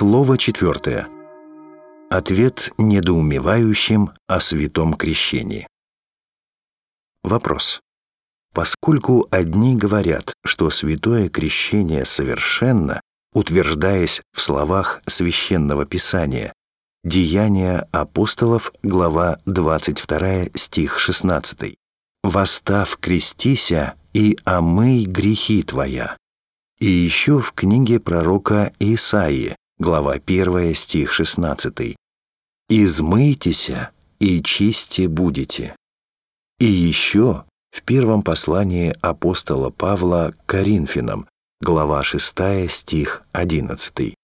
Слово четвертое. Ответ недоумевающим о святом крещении. Вопрос. Поскольку одни говорят, что святое крещение совершенно, утверждаясь в словах Священного Писания, Деяния апостолов, глава 22, стих 16. «Восстав крестися и омый грехи твоя». И еще в книге пророка Исаии, глава 1, стих 16. «Измыйтеся и чисти будете». И еще в первом послании апостола Павла к Коринфянам, глава 6, стих 11.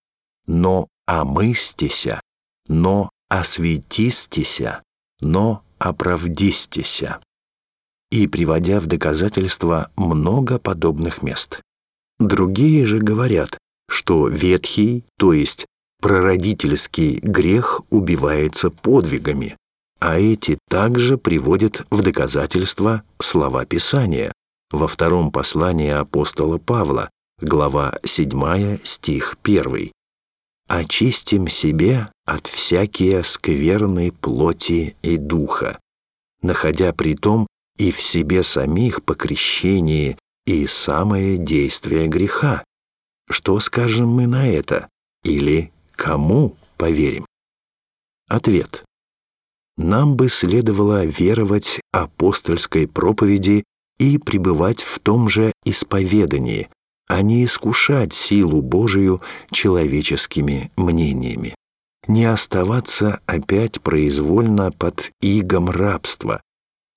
«Но омыстися но осветистеся, но оправдистеся» и приводя в доказательство много подобных мест. Другие же говорят, что ветхий, то есть прародительский грех убивается подвигами, а эти также приводят в доказательство слова Писания во втором послании апостола Павла, глава 7, стих 1 очистим себе от всякие скверной плоти и духа, находя при том и в себе самих по крещении и самое действие греха. Что скажем мы на это? Или кому поверим? Ответ. Нам бы следовало веровать апостольской проповеди и пребывать в том же исповедании, а не искушать силу Божию человеческими мнениями, не оставаться опять произвольно под игом рабства,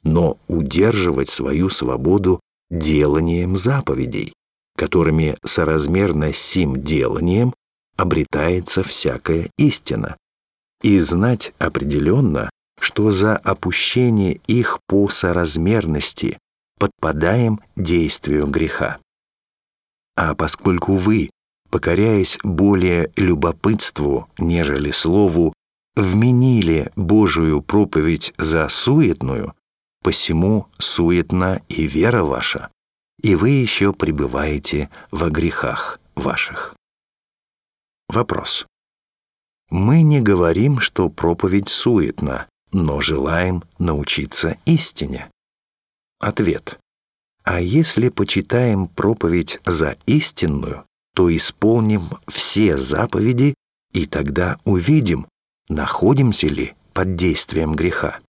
но удерживать свою свободу деланием заповедей, которыми соразмерно сим деланием обретается всякая истина, и знать определенно, что за опущение их по соразмерности подпадаем действию греха. А поскольку вы, покоряясь более любопытству, нежели слову, вменили Божию проповедь за суетную, посему суетна и вера ваша, и вы еще пребываете во грехах ваших. Вопрос. Мы не говорим, что проповедь суетна, но желаем научиться истине. Ответ. А если почитаем проповедь за истинную, то исполним все заповеди, и тогда увидим, находимся ли под действием греха.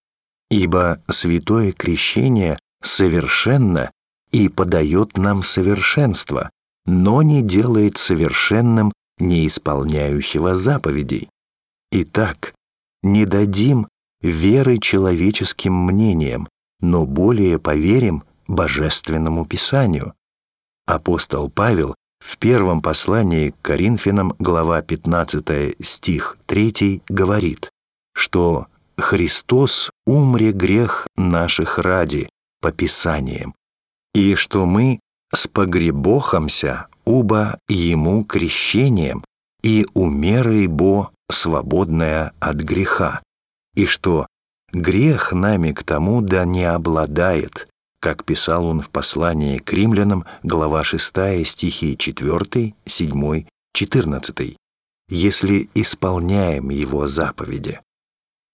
Ибо святое крещение совершенно и подает нам совершенство, но не делает совершенным не исполняющего заповедей. Итак, не дадим веры человеческим мнениям, но более поверим Божественному Писанию. Апостол Павел в первом послании к Коринфянам, глава 15, стих 3, говорит, что «Христос умре грех наших ради, по Писаниям, и что мы спогребохомся уба Ему крещением и умерой бо свободная от греха, и что грех нами к тому да не обладает, как писал он в послании к римлянам, глава 6, стихи 4, 7, 14, если исполняем его заповеди.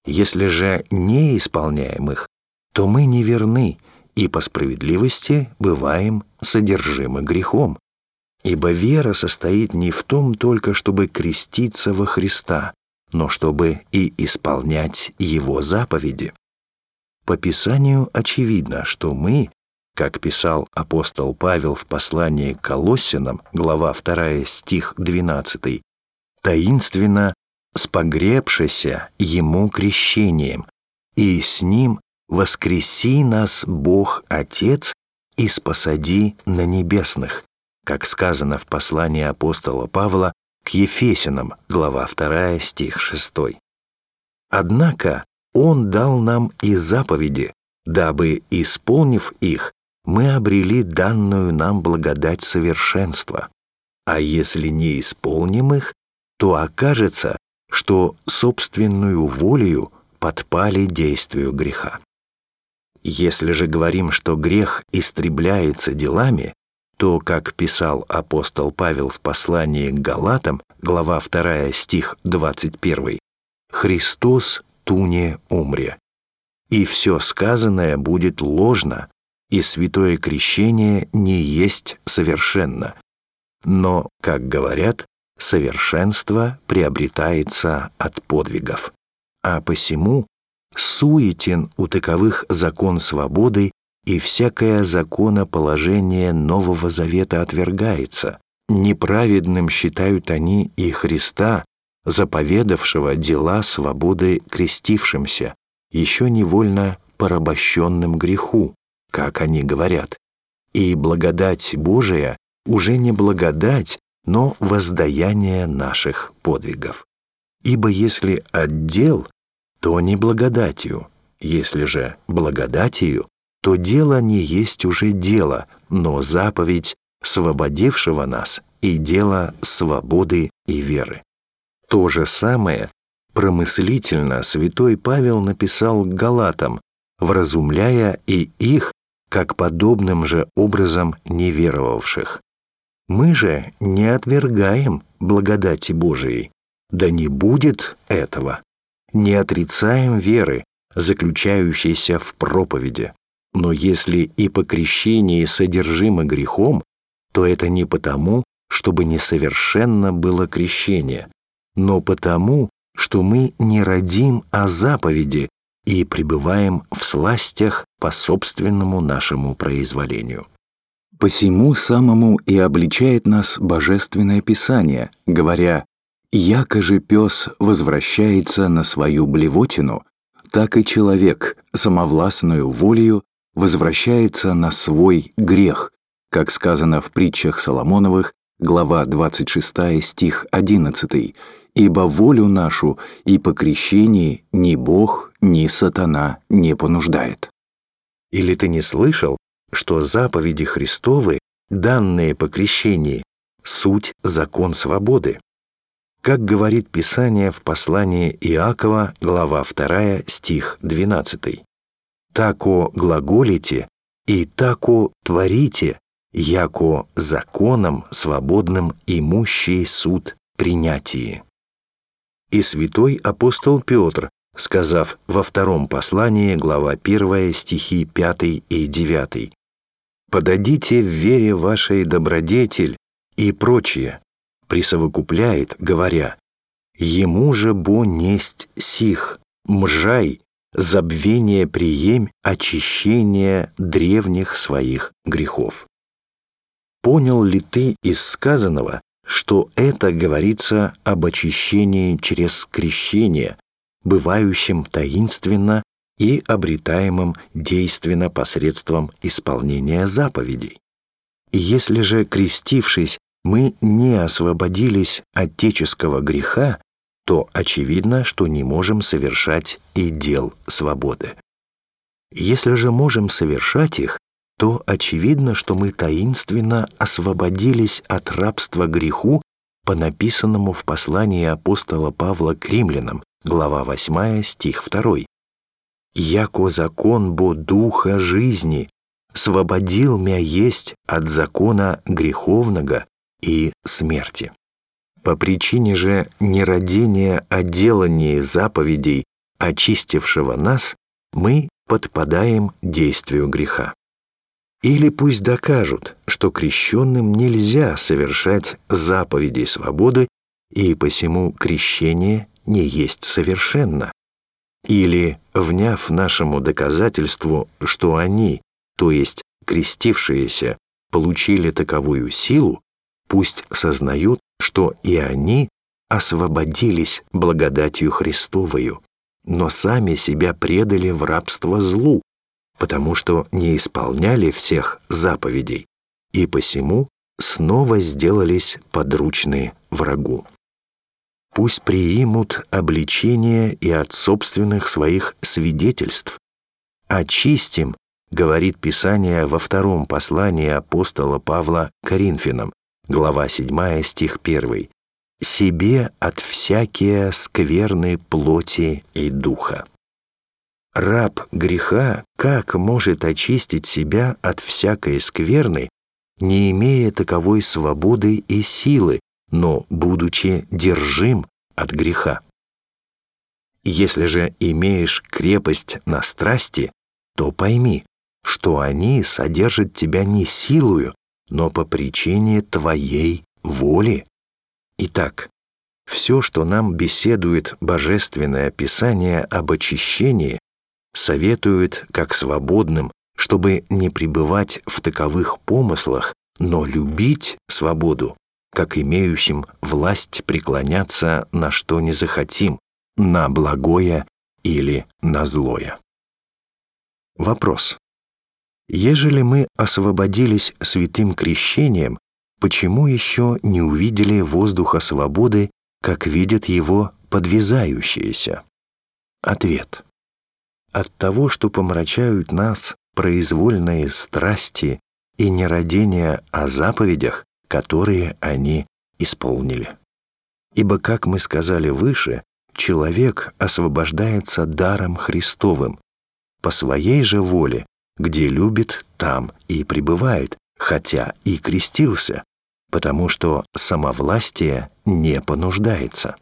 Если же не исполняем их, то мы не верны и по справедливости бываем содержимы грехом. Ибо вера состоит не в том только, чтобы креститься во Христа, но чтобы и исполнять Его заповеди. По Писанию очевидно, что мы, как писал апостол Павел в послании к Колоссянам, глава 2, стих 12, таинственно спогребшися Ему крещением, и с Ним воскреси нас Бог Отец и спосади на небесных, как сказано в послании апостола Павла к Ефесянам, глава 2, стих 6. Однако он дал нам и заповеди, дабы, исполнив их, мы обрели данную нам благодать совершенства. А если не исполним их, то окажется, что собственную волею подпали действию греха. Если же говорим, что грех истребляется делами, то, как писал апостол Павел в послании к Галатам, глава 2, стих 21, «Христос туне умре, и все сказанное будет ложно, и святое крещение не есть совершенно. Но, как говорят, совершенство приобретается от подвигов. А посему суетен у таковых закон свободы и всякое законоположение Нового Завета отвергается. Неправедным считают они и Христа, заповедавшего дела свободы крестившимся, еще невольно порабощенным греху, как они говорят. И благодать Божия уже не благодать, но воздаяние наших подвигов. Ибо если отдел, то не благодатью, если же благодатью, то дело не есть уже дело, но заповедь, свободившего нас, и дело свободы и веры. То же самое промыслительно святой Павел написал Галатам, вразумляя и их, как подобным же образом неверовавших. Мы же не отвергаем благодати Божией, да не будет этого. Не отрицаем веры, заключающейся в проповеди. Но если и по крещении содержимо грехом, то это не потому, чтобы несовершенно было крещение, но потому, что мы не родим о заповеди и пребываем в сластях по собственному нашему произволению. Посему самому и обличает нас Божественное Писание, говоря, «Яко же пес возвращается на свою блевотину, так и человек самовластную волею возвращается на свой грех», как сказано в притчах Соломоновых, глава 26 стих 11, «Ибо волю нашу и по крещении ни Бог, ни сатана не понуждает». Или ты не слышал, что заповеди Христовы, данные по крещении, суть закон свободы. Как говорит Писание в послании Иакова, глава 2, стих 12. «Тако глаголите и тако творите, яко законом свободным имущий суд принятии». И святой апостол Петр, сказав во втором послании, глава 1, стихи 5 и 9, подадите в вере вашей добродетель и прочее, присовокупляет, говоря, «Ему же бо несть сих, мжай, забвение приемь очищение древних своих грехов». Понял ли ты из сказанного, что это говорится об очищении через крещение, бывающем таинственно и обретаемым действенно посредством исполнения заповедей. Если же, крестившись, мы не освободились от отеческого греха, то очевидно, что не можем совершать и дел свободы. Если же можем совершать их, то очевидно, что мы таинственно освободились от рабства греху по написанному в послании апостола Павла к римлянам, глава 8, стих 2 яко закон бо духа жизни, свободил мя есть от закона греховного и смерти. По причине же нерадения о делании заповедей, очистившего нас, мы подпадаем действию греха. Или пусть докажут, что крещенным нельзя совершать заповеди свободы, и посему крещение не есть совершенно, или, вняв нашему доказательству, что они, то есть крестившиеся, получили таковую силу, пусть сознают, что и они освободились благодатью Христовою, но сами себя предали в рабство злу, потому что не исполняли всех заповедей, и посему снова сделались подручны врагу пусть приимут обличение и от собственных своих свидетельств. «Очистим», — говорит Писание во втором послании апостола Павла Коринфянам, глава 7, стих 1, «себе от всякие скверны плоти и духа». Раб греха как может очистить себя от всякой скверны, не имея таковой свободы и силы, но будучи держим от греха. Если же имеешь крепость на страсти, то пойми, что они содержат тебя не силою, но по причине твоей воли. Итак, все, что нам беседует Божественное Писание об очищении, советует как свободным, чтобы не пребывать в таковых помыслах, но любить свободу, как имеющим власть преклоняться на что не захотим, на благое или на злое. Вопрос. Ежели мы освободились святым крещением, почему еще не увидели воздуха свободы, как видят его подвязающиеся? Ответ. От того, что помрачают нас произвольные страсти и нерадения о заповедях, которые они исполнили. Ибо, как мы сказали выше, человек освобождается даром Христовым, по своей же воле, где любит, там и пребывает, хотя и крестился, потому что самовластие не понуждается.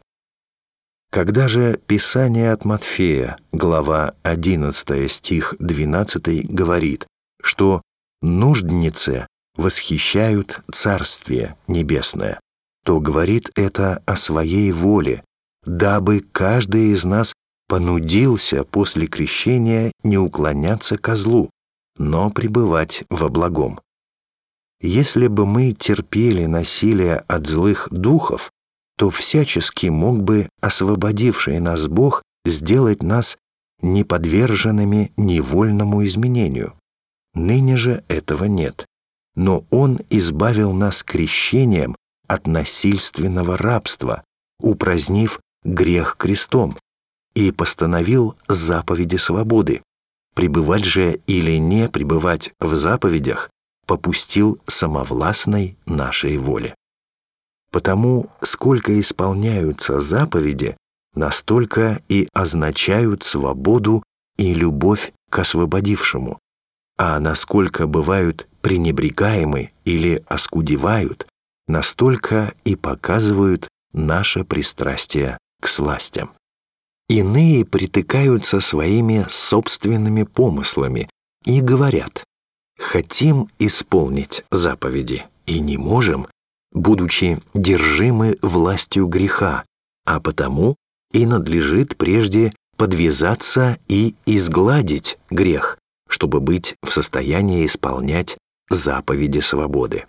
Когда же Писание от Матфея, глава 11 стих 12 говорит, что нуждницы восхищают Царствие Небесное, то говорит это о своей воле, дабы каждый из нас понудился после крещения не уклоняться козлу, но пребывать во благом. Если бы мы терпели насилие от злых духов, то всячески мог бы освободивший нас Бог сделать нас неподверженными невольному изменению. Ныне же этого нет. Но Он избавил нас крещением от насильственного рабства, упразднив грех крестом, и постановил заповеди свободы. Пребывать же или не пребывать в заповедях попустил самовластной нашей воле. Потому сколько исполняются заповеди, настолько и означают свободу и любовь к освободившему. А насколько бывают пренебрегаемы или оскудевают, настолько и показывают наше пристрастие к сластям. Иные притыкаются своими собственными помыслами и говорят, хотим исполнить заповеди и не можем, будучи держимы властью греха, а потому и надлежит прежде подвязаться и изгладить грех, чтобы быть в состоянии исполнять заповеди свободы.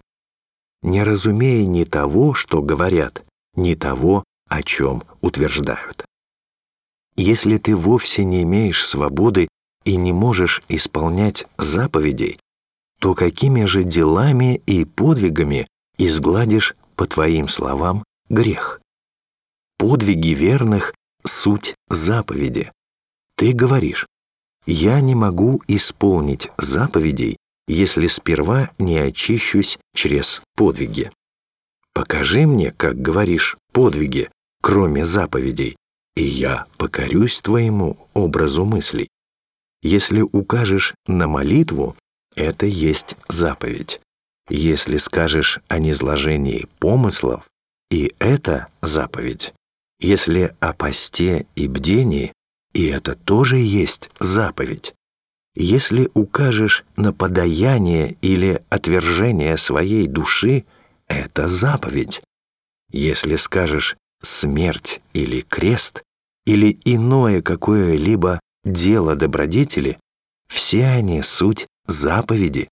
Не разумея ни того, что говорят, ни того, о чем утверждают. Если ты вовсе не имеешь свободы и не можешь исполнять заповедей, то какими же делами и подвигами изгладишь, по твоим словам, грех. Подвиги верных — суть заповеди. Ты говоришь, «Я не могу исполнить заповедей, если сперва не очищусь через подвиги». Покажи мне, как говоришь, подвиги, кроме заповедей, и я покорюсь твоему образу мыслей. Если укажешь на молитву, это есть заповедь. Если скажешь о низложении помыслов, и это заповедь. Если о посте и бдении, и это тоже есть заповедь. Если укажешь на подаяние или отвержение своей души, это заповедь. Если скажешь смерть или крест, или иное какое-либо дело добродетели, все они суть заповеди.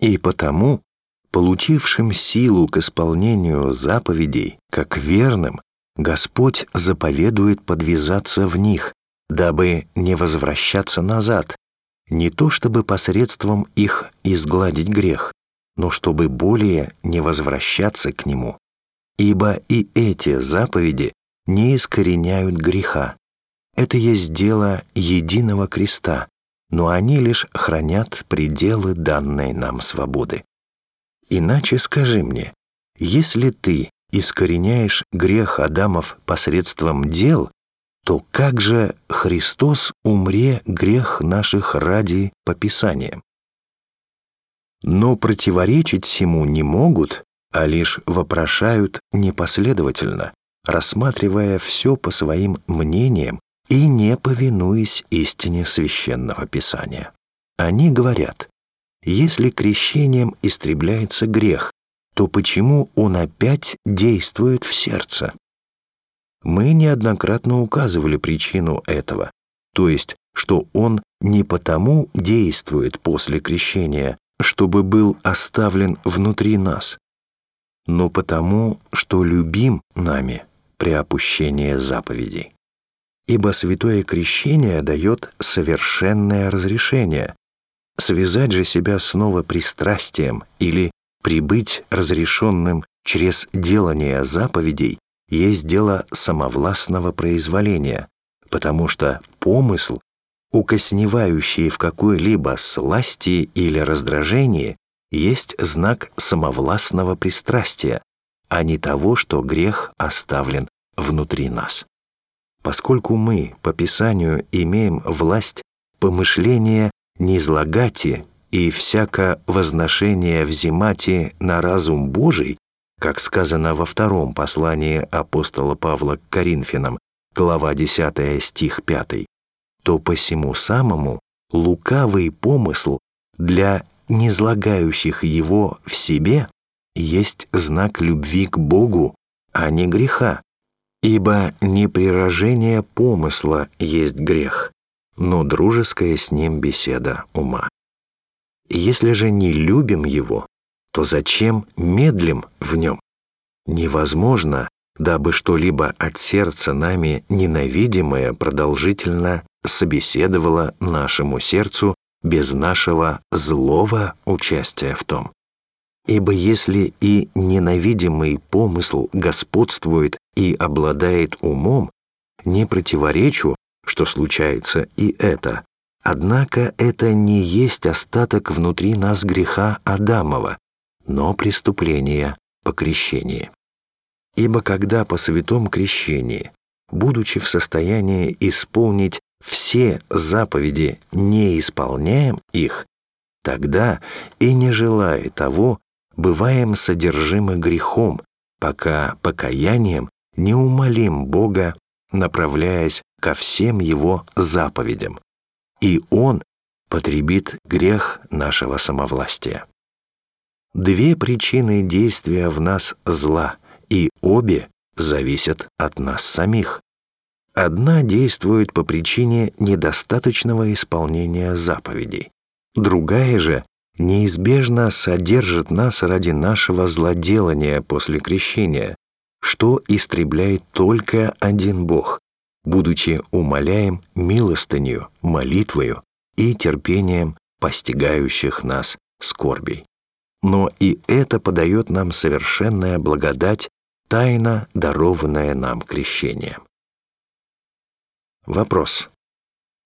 И потому получившим силу к исполнению заповедей, как верным, Господь заповедует подвязаться в них, дабы не возвращаться назад, не то чтобы посредством их изгладить грех, но чтобы более не возвращаться к нему. Ибо и эти заповеди не искореняют греха. Это есть дело единого креста, но они лишь хранят пределы данной нам свободы. Иначе скажи мне, если ты искореняешь грех Адамов посредством дел, то как же Христос умре грех наших ради по Писаниям? но противоречить всему не могут, а лишь вопрошают непоследовательно, рассматривая все по своим мнениям и не повинуясь истине священного писания. Они говорят, если крещением истребляется грех, то почему он опять действует в сердце? Мы неоднократно указывали причину этого, то есть, что он не потому действует после крещения, чтобы был оставлен внутри нас, но потому, что любим нами при опущении заповедей. Ибо святое крещение дает совершенное разрешение. Связать же себя снова пристрастием или прибыть разрешенным через делание заповедей есть дело самовластного произволения, потому что помысл, укосневающий в какой-либо сласти или раздражении, есть знак самовластного пристрастия, а не того, что грех оставлен внутри нас. Поскольку мы по Писанию имеем власть помышления не излагати и всяко возношение взимати на разум Божий, как сказано во втором послании апостола Павла к Коринфянам, глава 10 стих 5, то посему самому лукавый помысл для незлагающих его в себе есть знак любви к Богу, а не греха. Ибо не прирожение помысла есть грех, но дружеская с ним беседа ума. Если же не любим его, то зачем медлим в нем? Невозможно, дабы что-либо от сердца нами ненавидимое продолжительно собеседовало нашему сердцу без нашего злого участия в том. Ибо если и ненавидимый помысл господствует и обладает умом, не противоречу, что случается и это. Однако это не есть остаток внутри нас греха Адамова, но преступление по крещении. Ибо когда по святом крещении, будучи в состоянии исполнить все заповеди, не исполняем их, тогда и не желая того, бываем содержимы грехом, пока покаянием не умолим Бога, направляясь ко всем Его заповедям, и Он потребит грех нашего самовластия. Две причины действия в нас зла, и обе зависят от нас самих. Одна действует по причине недостаточного исполнения заповедей, другая же неизбежно содержит нас ради нашего злоделания после крещения, что истребляет только один Бог, будучи умоляем милостынью, молитвою и терпением постигающих нас скорбей. Но и это подает нам совершенная благодать, тайна, дарованная нам крещением. Вопрос.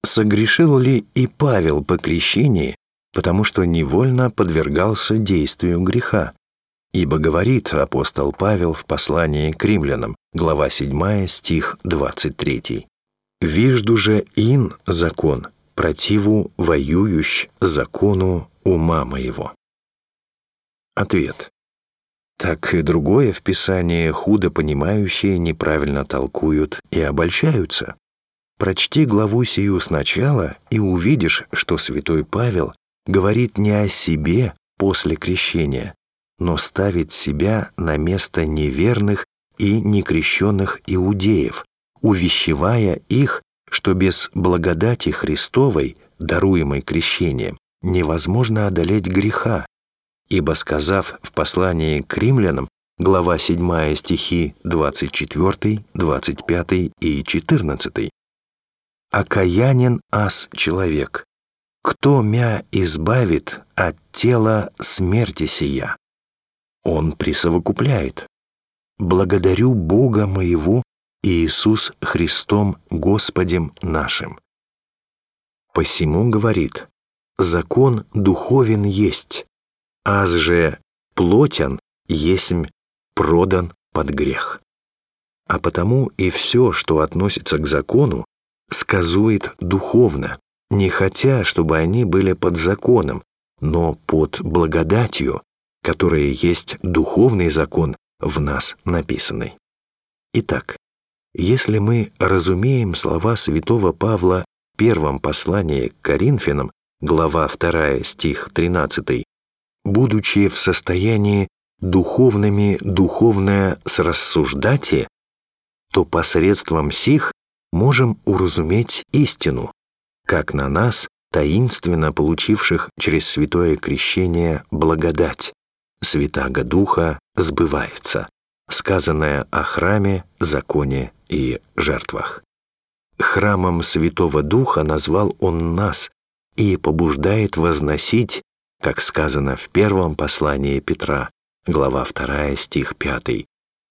Согрешил ли и Павел по крещении, потому что невольно подвергался действию греха. Ибо говорит апостол Павел в послании к римлянам, глава 7, стих 23. «Вижду же ин закон, противу воюющ закону ума моего». Ответ. Так и другое в Писании худо понимающие неправильно толкуют и обольщаются. Прочти главу сию сначала и увидишь, что святой Павел говорит не о себе после крещения, но ставит себя на место неверных и некрещенных иудеев, увещевая их, что без благодати Христовой, даруемой крещением, невозможно одолеть греха, ибо сказав в послании к римлянам, глава 7 стихи 24, 25 и 14, «Окаянен ас человек, кто мя избавит от тела смерти сия? Он присовокупляет. Благодарю Бога моего Иисус Христом Господем нашим. Посему говорит, закон духовен есть, аз же плотен есмь продан под грех. А потому и все, что относится к закону, сказует духовно, не хотя, чтобы они были под законом, но под благодатью, которая есть духовный закон в нас написанный. Итак, если мы разумеем слова святого Павла в первом послании к Коринфянам, глава 2, стих 13, «Будучи в состоянии духовными духовное срассуждати, то посредством сих можем уразуметь истину, как на нас, таинственно получивших через святое крещение благодать, святаго Духа сбывается, сказанное о храме, законе и жертвах. Храмом Святого Духа назвал Он нас и побуждает возносить, как сказано в первом послании Петра, глава 2, стих 5,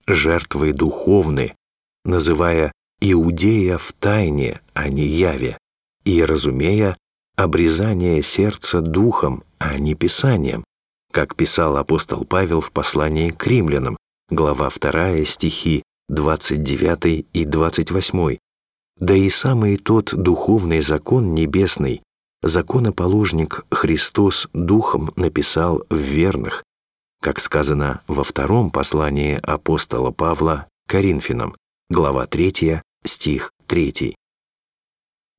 жертвы духовны, называя Иудея в тайне, а не яве, и разумея обрезание сердца духом, а не писанием, как писал апостол Павел в послании к римлянам, глава 2, стихи 29 и 28. Да и самый тот духовный закон небесный, законоположник Христос духом написал в верных, как сказано во втором послании апостола Павла Коринфянам, глава 3, стих 3.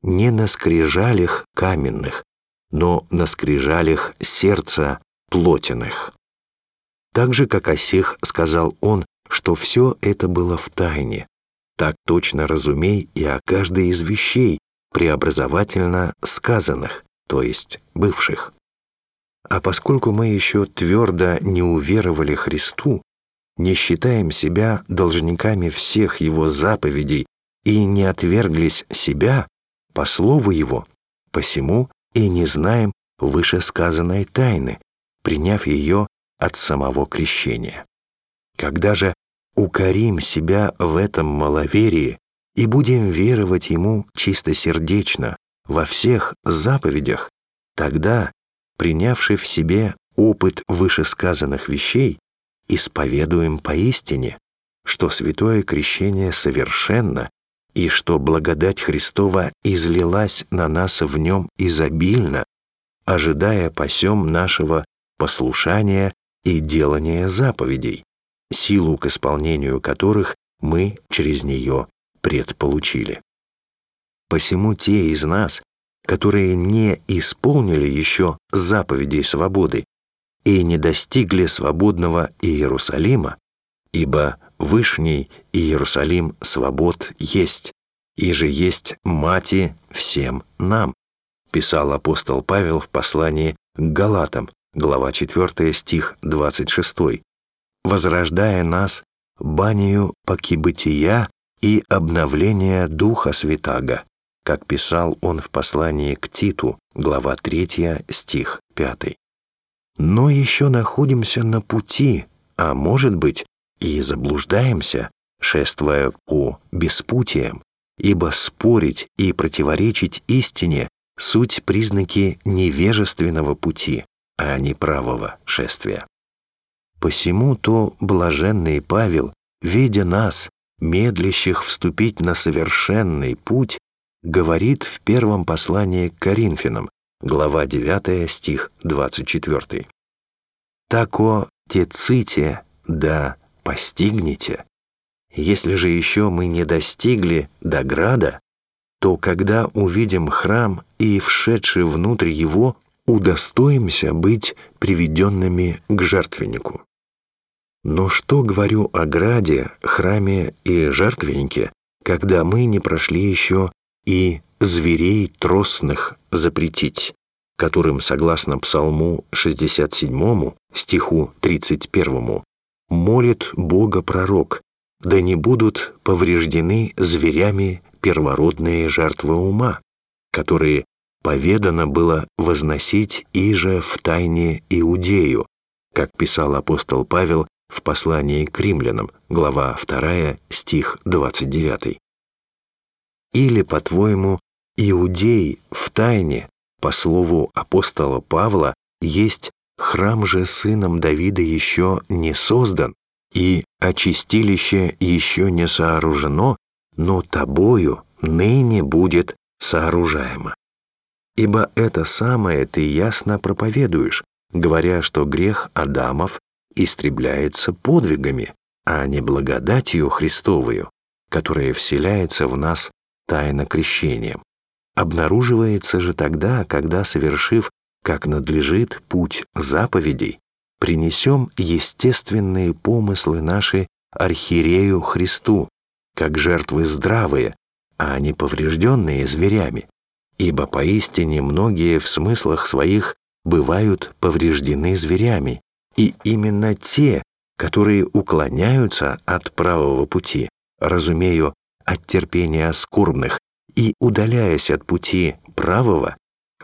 «Не на скрижалях каменных, но на скрижалях сердца плотиных». Так же, как о сих сказал он, что все это было в тайне. Так точно разумей и о каждой из вещей, преобразовательно сказанных, то есть бывших. А поскольку мы еще твердо не уверовали Христу, не считаем себя должниками всех Его заповедей и не отверглись себя по слову Его, посему и не знаем вышесказанной тайны, приняв ее от самого крещения. Когда же укорим себя в этом маловерии и будем веровать Ему чистосердечно во всех заповедях, тогда принявший в себе опыт вышесказанных вещей, исповедуем поистине, что святое крещение совершенно и что благодать Христова излилась на нас в нем изобильно, ожидая посем нашего послушания и делания заповедей, силу к исполнению которых мы через нее предполучили. Посему те из нас, которые не исполнили еще заповедей свободы и не достигли свободного Иерусалима, ибо Вышний Иерусалим свобод есть, и же есть мати всем нам, писал апостол Павел в послании к Галатам, глава 4, стих 26, возрождая нас банию покибытия и обновления Духа Святаго, как писал он в послании к Титу, глава 3, стих 5. Но еще находимся на пути, а может быть и заблуждаемся, шествуя по беспутиям, ибо спорить и противоречить истине — суть признаки невежественного пути, а не правого шествия. Посему то блаженный Павел, видя нас, медлящих вступить на совершенный путь, говорит в первом послании к Коринфянам, глава 9, стих 24. «Тако теците, да постигнете. Если же еще мы не достигли до града, то когда увидим храм и, вшедший внутрь его, удостоимся быть приведенными к жертвеннику. Но что говорю о граде, храме и жертвеннике, когда мы не прошли еще и зверей тросных запретить, которым, согласно Псалму 67, стиху 31, молит Бога пророк, да не будут повреждены зверями первородные жертвы ума, которые поведано было возносить иже в тайне Иудею, как писал апостол Павел в послании к римлянам, глава 2, стих 29. Или, по-твоему, иудей в тайне, по слову апостола Павла, есть храм же сыном Давида еще не создан, и очистилище еще не сооружено, но тобою ныне будет сооружаемо. Ибо это самое ты ясно проповедуешь, говоря, что грех Адамов истребляется подвигами, а не благодатью Христовою, которая вселяется в нас тайно крещением. Обнаруживается же тогда, когда, совершив, как надлежит, путь заповедей, принесем естественные помыслы наши архиерею Христу, как жертвы здравые, а не поврежденные зверями, ибо поистине многие в смыслах своих бывают повреждены зверями, и именно те, которые уклоняются от правого пути, разумею, от терпения скорбных, и, удаляясь от пути правого,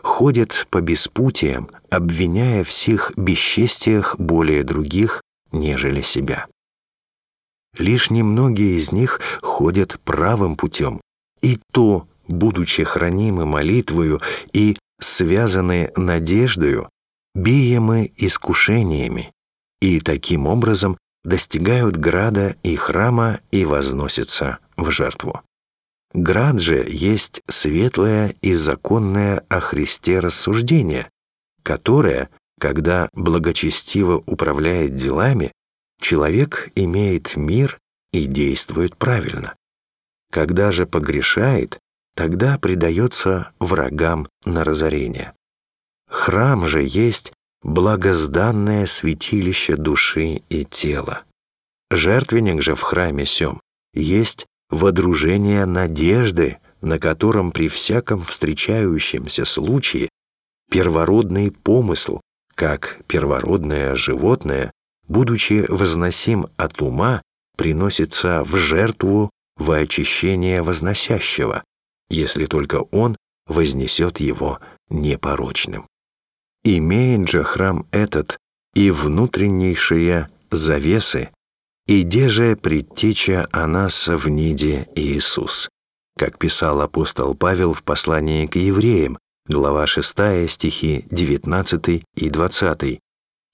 ходят по беспутиям, обвиняя всех бесчестиях более других, нежели себя. Лишь немногие из них ходят правым путем, и то, будучи хранимы молитвою и связаны надеждою, биемы искушениями, и таким образом достигают града и храма и возносятся в жертву. Град же есть светлое и законное о Христе рассуждение, которое, когда благочестиво управляет делами, человек имеет мир и действует правильно. Когда же погрешает, тогда предается врагам на разорение. Храм же есть благозданное святилище души и тела. Жертвенник же в храме сём есть водружение надежды, на котором при всяком встречающемся случае первородный помысл, как первородное животное, будучи возносим от ума, приносится в жертву во очищение возносящего, если только он вознесет его непорочным. Имеет же храм этот и внутреннейшие завесы, иде же предтеча о нас в ниде Иисус, как писал апостол Павел в послании к евреям, глава 6 стихи 19 и 20,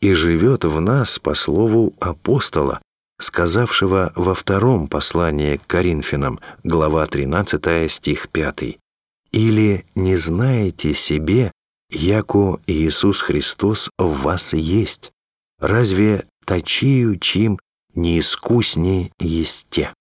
и живет в нас по слову апостола, сказавшего во втором послании к Коринфянам, глава 13 стих 5, «Или не знаете себе, яко Иисус Христос в вас есть, разве точию чим не искуснее есте?»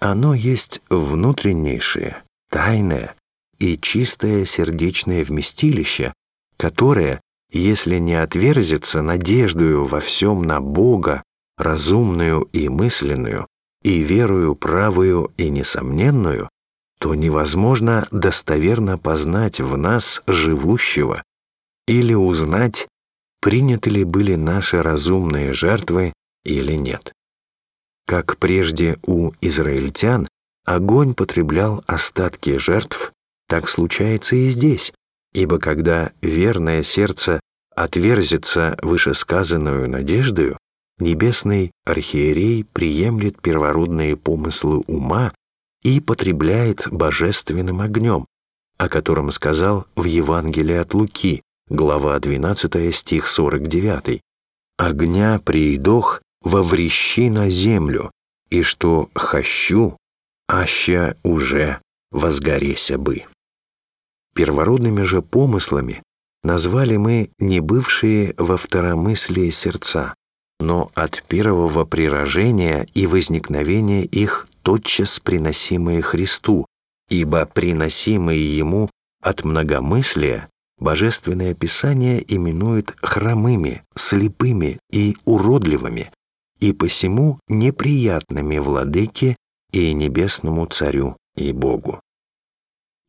Оно есть внутреннейшее, тайное и чистое сердечное вместилище, которое, если не отверзится надеждою во всем на Бога, разумную и мысленную, и верую правую и несомненную, то невозможно достоверно познать в нас живущего или узнать, приняты ли были наши разумные жертвы или нет. Как прежде у израильтян огонь потреблял остатки жертв, так случается и здесь, ибо когда верное сердце отверзится вышесказанную надеждою, небесный архиерей приемлет первородные помыслы ума и потребляет божественным огнем, о котором сказал в Евангелии от Луки, глава 12 стих 49. «Огня приидох воврещи на землю, и что хощу, аща уже возгореся бы». Первородными же помыслами назвали мы не бывшие во второмыслии сердца, но от первого прирожения и возникновения их тотчас приносимые Христу, ибо приносимые Ему от многомыслия Божественное Писание именует хромыми, слепыми и уродливыми, и посему неприятными владыке и небесному Царю и Богу.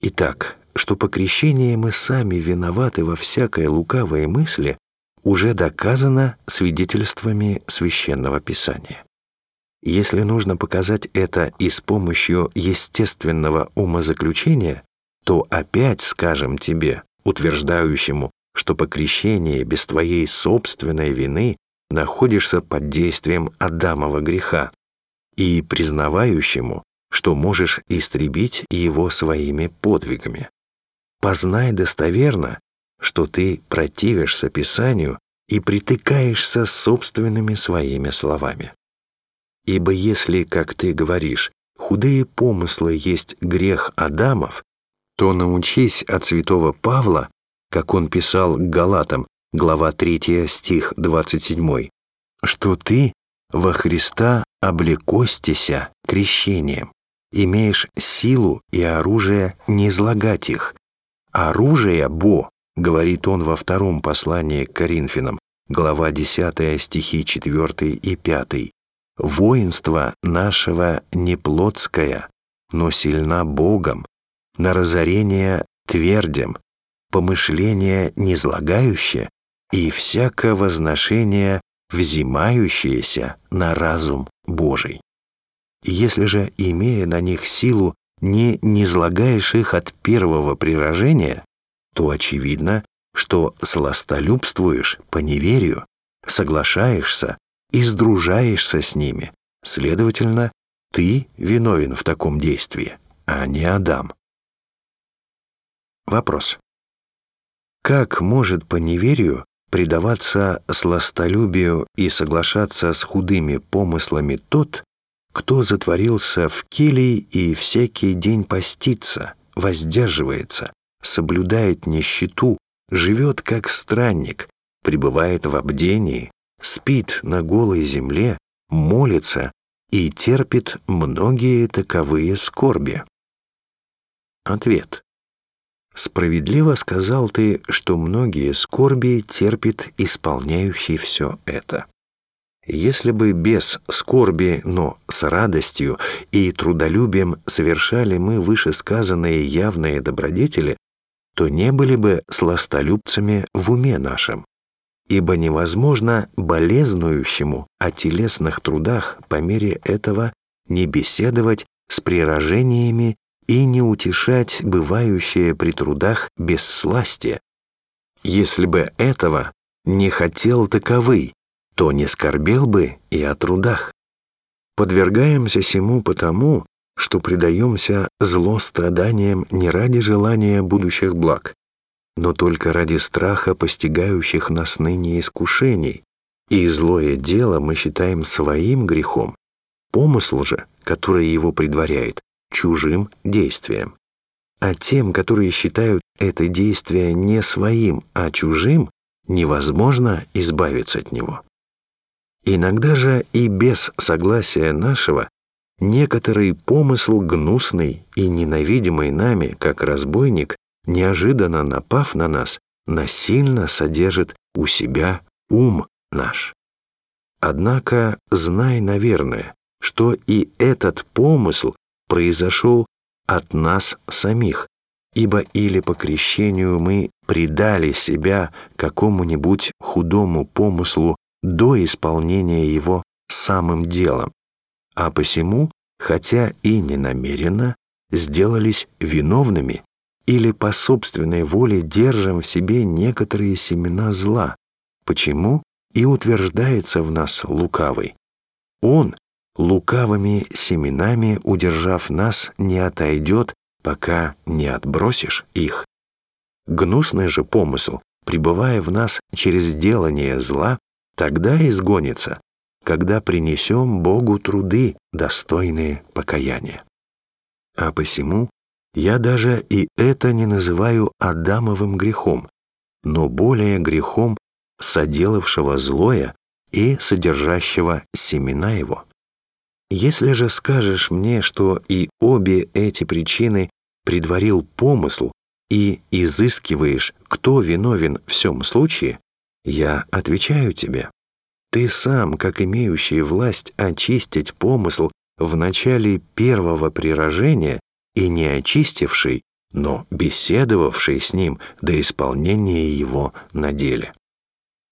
Итак, что по крещении мы сами виноваты во всякой лукавой мысли, уже доказано свидетельствами Священного Писания. Если нужно показать это и с помощью естественного умозаключения, то опять скажем тебе, утверждающему, что по крещении без твоей собственной вины находишься под действием Адамова греха, и признавающему, что можешь истребить его своими подвигами. Познай достоверно, что ты противишься Писанию и притыкаешься собственными своими словами. Ибо если, как ты говоришь, худые помыслы есть грех Адамов, то научись от святого Павла, как он писал к Галатам, глава 3, стих 27, что ты во Христа облекостися крещением, имеешь силу и оружие не излагать их. Оружие, Бо, говорит он во втором послании к Коринфянам, глава 10, стихи 4 и 5. «Воинство нашего не плотское, но сильна Богом, на разорение твердем, помышление незлагающее и всякое возношение взимающееся на разум Божий. Если же, имея на них силу, не низлагаешь их от первого приражения, то очевидно, что сластолюбствуешь по неверию, соглашаешься и сдружаешься с ними. Следовательно, ты виновен в таком действии, а не Адам. Вопрос. Как может по неверию предаваться сластолюбию и соглашаться с худыми помыслами тот, кто затворился в келий и всякий день постится, воздерживается, соблюдает нищету, живет как странник, пребывает в обдении, спит на голой земле, молится и терпит многие таковые скорби? Ответ. Справедливо сказал ты, что многие скорби терпит исполняющий все это. Если бы без скорби, но с радостью и трудолюбием совершали мы вышесказанные явные добродетели, то не были бы сластолюбцами в уме нашем. Ибо невозможно болезнующему о телесных трудах по мере этого не беседовать с прирожениями и не утешать бывающее при трудах бессластие. Если бы этого не хотел таковый, то не скорбел бы и о трудах. Подвергаемся сему потому, что предаемся зло страданиям не ради желания будущих благ, но только ради страха постигающих нас ныне искушений, и злое дело мы считаем своим грехом, помысл же, который его предваряет, чужим действием. А тем, которые считают это действие не своим, а чужим, невозможно избавиться от него. Иногда же и без согласия нашего некоторый помысл гнусный и ненавидимый нами, как разбойник, неожиданно напав на нас, насильно содержит у себя ум наш. Однако знай, наверное, что и этот помысл произошел от нас самих, ибо или по крещению мы предали себя какому-нибудь худому помыслу до исполнения его самым делом, а посему, хотя и не намеренно, сделались виновными или по собственной воле держим в себе некоторые семена зла, почему и утверждается в нас лукавый. Он, лукавыми семенами, удержав нас, не отойдет, пока не отбросишь их. Гнусный же помысл, пребывая в нас через делание зла, тогда изгонится, когда принесем Богу труды, достойные покаяния. А посему я даже и это не называю Адамовым грехом, но более грехом соделавшего злое и содержащего семена его. Если же скажешь мне, что и обе эти причины предварил помысл и изыскиваешь, кто виновен в всем случае, я отвечаю тебе. Ты сам, как имеющий власть очистить помысл в начале первого прирожения и не очистивший, но беседовавший с ним до исполнения его на деле.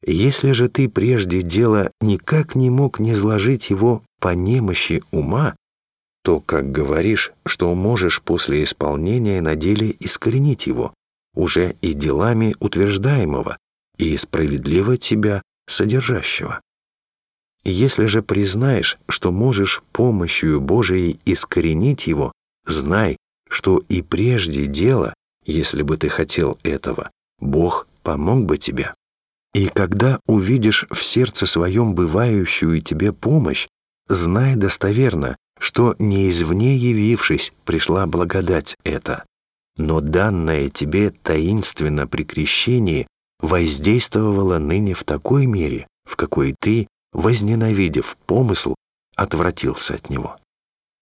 Если же ты прежде дела никак не мог не сложить его по немощи ума, то, как говоришь, что можешь после исполнения на деле искоренить его, уже и делами утверждаемого, и справедливо тебя содержащего. Если же признаешь, что можешь помощью Божией искоренить его, знай, что и прежде дела, если бы ты хотел этого, Бог помог бы тебе. И когда увидишь в сердце своем бывающую тебе помощь, знай достоверно, что не извне явившись пришла благодать эта, но данное тебе таинственно при крещении воздействовало ныне в такой мере, в какой ты, возненавидев помысл, отвратился от него.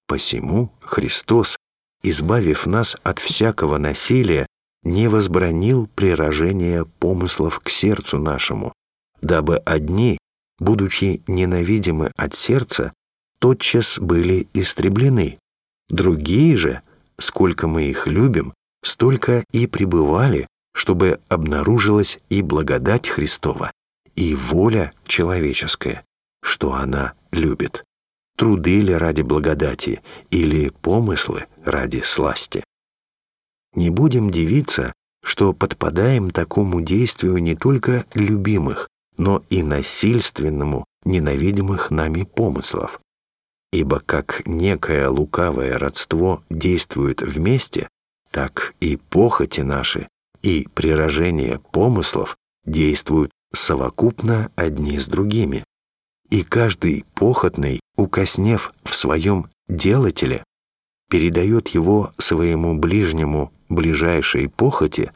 Посему Христос, избавив нас от всякого насилия, не возбранил прирожение помыслов к сердцу нашему, дабы одни, будучи ненавидимы от сердца, тотчас были истреблены, другие же, сколько мы их любим, столько и пребывали, чтобы обнаружилась и благодать Христова, и воля человеческая, что она любит труды ли ради благодати или помыслы ради сласти. Не будем дивиться, что подпадаем такому действию не только любимых, но и насильственному ненавидимых нами помыслов. Ибо как некое лукавое родство действует вместе, так и похоти наши и прирожение помыслов действуют совокупно одни с другими. И каждый похотный укоснев в своем делателе, передает его своему ближнему ближайшей похоти,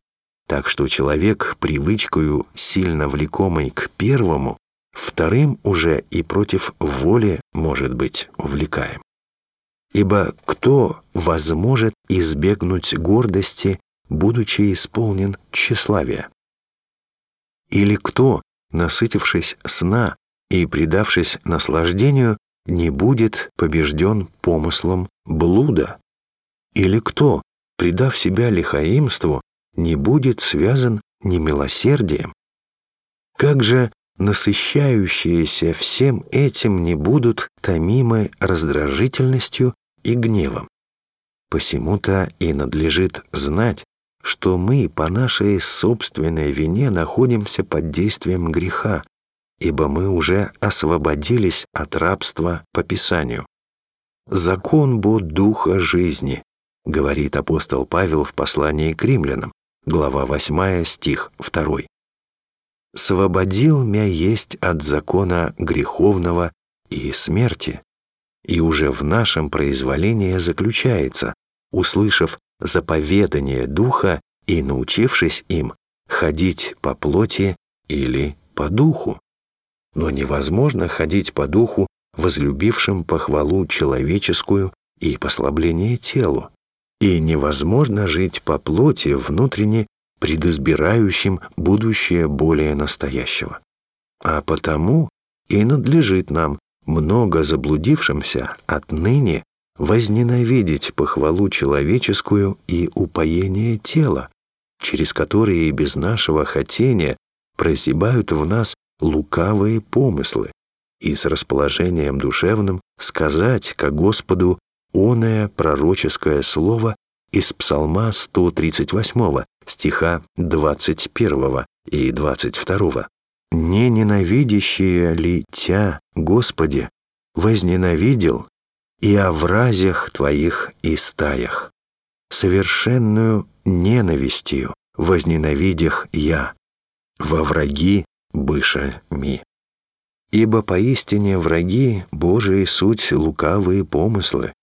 так что человек, привычкою сильно влекомый к первому, вторым уже и против воли может быть увлекаем. Ибо кто возможет избегнуть гордости, будучи исполнен тщеславия? Или кто, насытившись сна и предавшись наслаждению, не будет побежден помыслом блуда? Или кто, предав себя лихаимству, не будет связан немилосердием? Как же насыщающиеся всем этим не будут томимы раздражительностью и гневом? Посему-то и надлежит знать, что мы по нашей собственной вине находимся под действием греха, ибо мы уже освободились от рабства по Писанию. «Закон бо духа жизни», — говорит апостол Павел в послании к римлянам, глава 8, стих 2. «Свободил мя есть от закона греховного и смерти, и уже в нашем произволении заключается, услышав заповедание Духа и научившись им ходить по плоти или по духу но невозможно ходить по духу, возлюбившим похвалу человеческую и послабление телу, и невозможно жить по плоти внутренне предизбирающим будущее более настоящего. А потому и надлежит нам, много заблудившимся отныне, возненавидеть похвалу человеческую и упоение тела, через которые без нашего хотения прозябают в нас лукавые помыслы и с расположением душевным сказать ко Господу оное пророческое слово из Псалма 138 стиха 21 и 22. «Не ненавидящие ли Тя, Господи, возненавидел и о вразях Твоих и стаях, совершенную ненавистью возненавидях я, во враги быша ми. Ибо поистине враги Божии суть лукавые помыслы,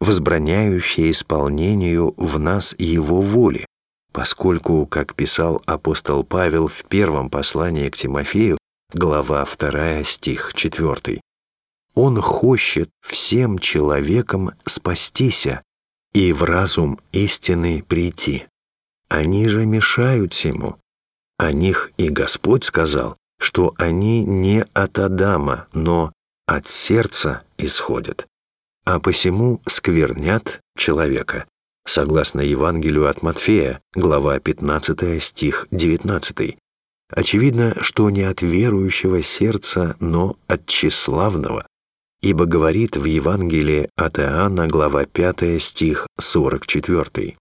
возбраняющие исполнению в нас Его воли, поскольку, как писал апостол Павел в первом послании к Тимофею, глава 2, стих 4, «Он хочет всем человекам спастися и в разум истины прийти. Они же мешают ему, о них и Господь сказал, что они не от Адама, но от сердца исходят, а посему сквернят человека, согласно Евангелию от Матфея, глава 15, стих 19. Очевидно, что не от верующего сердца, но от тщеславного, ибо говорит в Евангелии от Иоанна, глава 5, стих 44.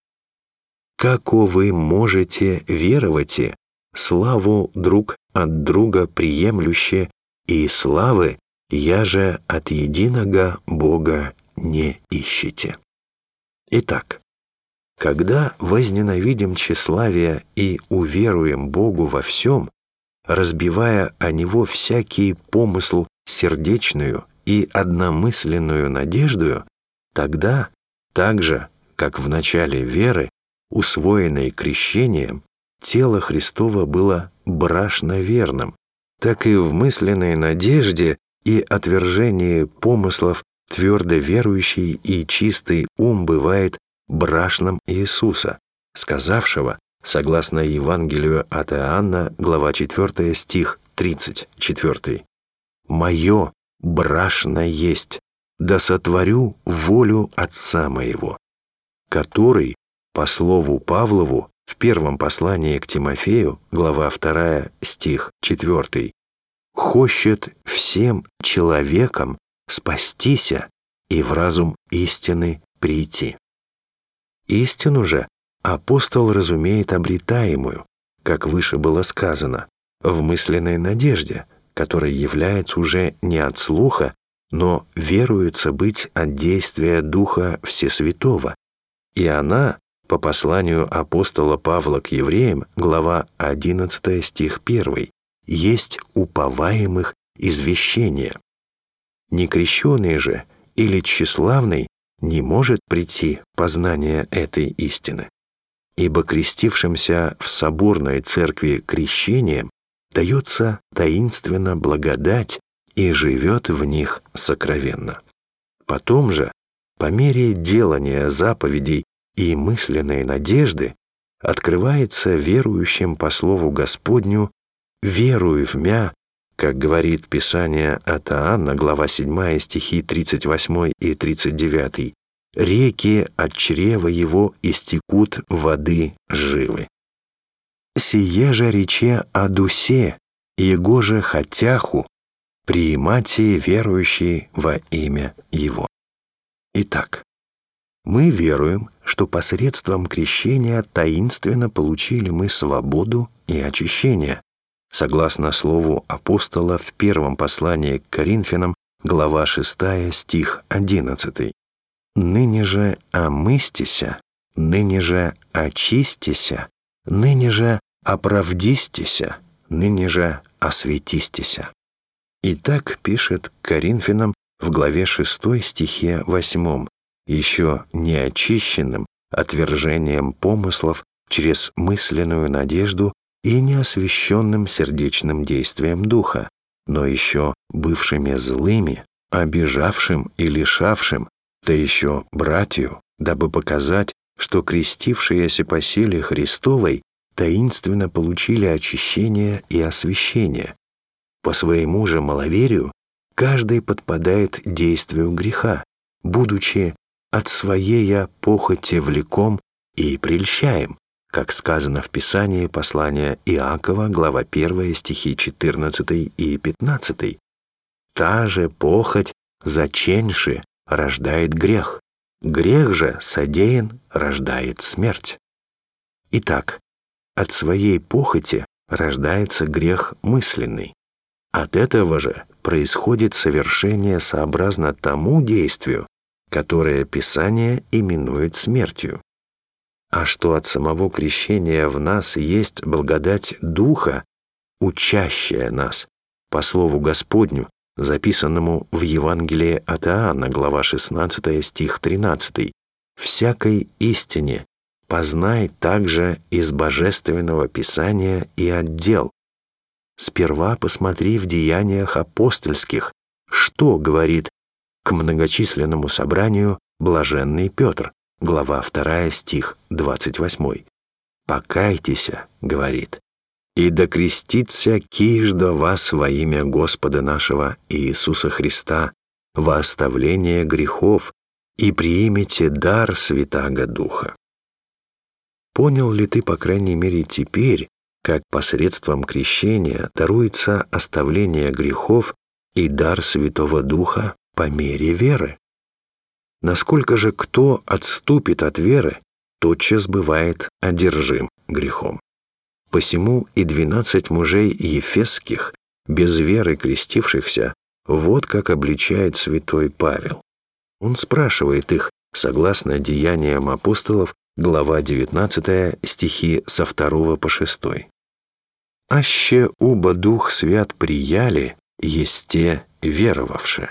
«Како вы можете веровать, славу друг от друга приемлюще, и славы я же от единого Бога не ищете. Итак, когда возненавидим тщеславие и уверуем Богу во всем, разбивая о Него всякий помысл сердечную и одномысленную надеждою, тогда, так же, как в начале веры, усвоенной крещением, тело Христово было брашно верным, так и в мысленной надежде и отвержении помыслов твердо верующий и чистый ум бывает брашном Иисуса, сказавшего, согласно Евангелию от Иоанна, глава 4, стих 34, «Мое брашно есть, да сотворю волю Отца моего, который, по слову Павлову, в первом послании к Тимофею, глава 2, стих 4, «Хочет всем человекам спастися и в разум истины прийти». Истину же апостол разумеет обретаемую, как выше было сказано, в мысленной надежде, которая является уже не от слуха, но веруется быть от действия Духа Всесвятого, и она, по посланию апостола Павла к евреям, глава 11 стих 1, есть уповаемых извещения. Некрещенный же или тщеславный не может прийти познание этой истины, ибо крестившимся в соборной церкви крещением дается таинственно благодать и живет в них сокровенно. Потом же, по мере делания заповедей и мысленной надежды, открывается верующим по слову Господню «веруй в мя», как говорит Писание от Иоанна, глава 7, стихи 38 и 39, «реки от чрева его истекут воды живы». «Сие же рече о дусе, его же хотяху, прииматии верующие во имя Его. Итак, мы веруем, что посредством крещения таинственно получили мы свободу и очищение, согласно слову апостола в первом послании к Коринфянам, глава 6, стих 11. «Ныне же омыстися, ныне же очистися, ныне же оправдистися, ныне же осветистися». И так пишет Коринфянам в главе 6 стихе 8, еще не очищенным отвержением помыслов через мысленную надежду и неосвященным сердечным действием духа, но еще бывшими злыми, обижавшим и лишавшим, да еще братью, дабы показать, что крестившиеся по силе Христовой таинственно получили очищение и освящение, по своему же маловерию каждый подпадает действию греха, будучи от своей похоти влеком и прельщаем, как сказано в Писании послания Иакова, глава 1, стихи 14 и 15. «Та же похоть, заченши, рождает грех, грех же, содеян, рождает смерть». Итак, от своей похоти рождается грех мысленный, от этого же происходит совершение сообразно тому действию, которое Писание именует смертью. А что от самого крещения в нас есть благодать Духа, учащая нас, по слову Господню, записанному в Евангелии от Иоанна, глава 16, стих 13, «Всякой истине познай также из Божественного Писания и отдел, Сперва посмотри в деяниях апостольских, что говорит к многочисленному собранию блаженный Петр, глава 2, стих 28. «Покайтеся», — говорит, «и докрестится кижда вас во имя Господа нашего Иисуса Христа во оставление грехов и приимите дар Святаго Духа». Понял ли ты, по крайней мере, теперь, как посредством крещения даруется оставление грехов и дар Святого Духа по мере веры. Насколько же кто отступит от веры, тотчас бывает одержим грехом. Посему и двенадцать мужей ефесских, без веры крестившихся, вот как обличает святой Павел. Он спрашивает их, согласно деяниям апостолов, глава 19, стихи со 2 по 6. Аще уба Дух Свят прияли, есте веровавши.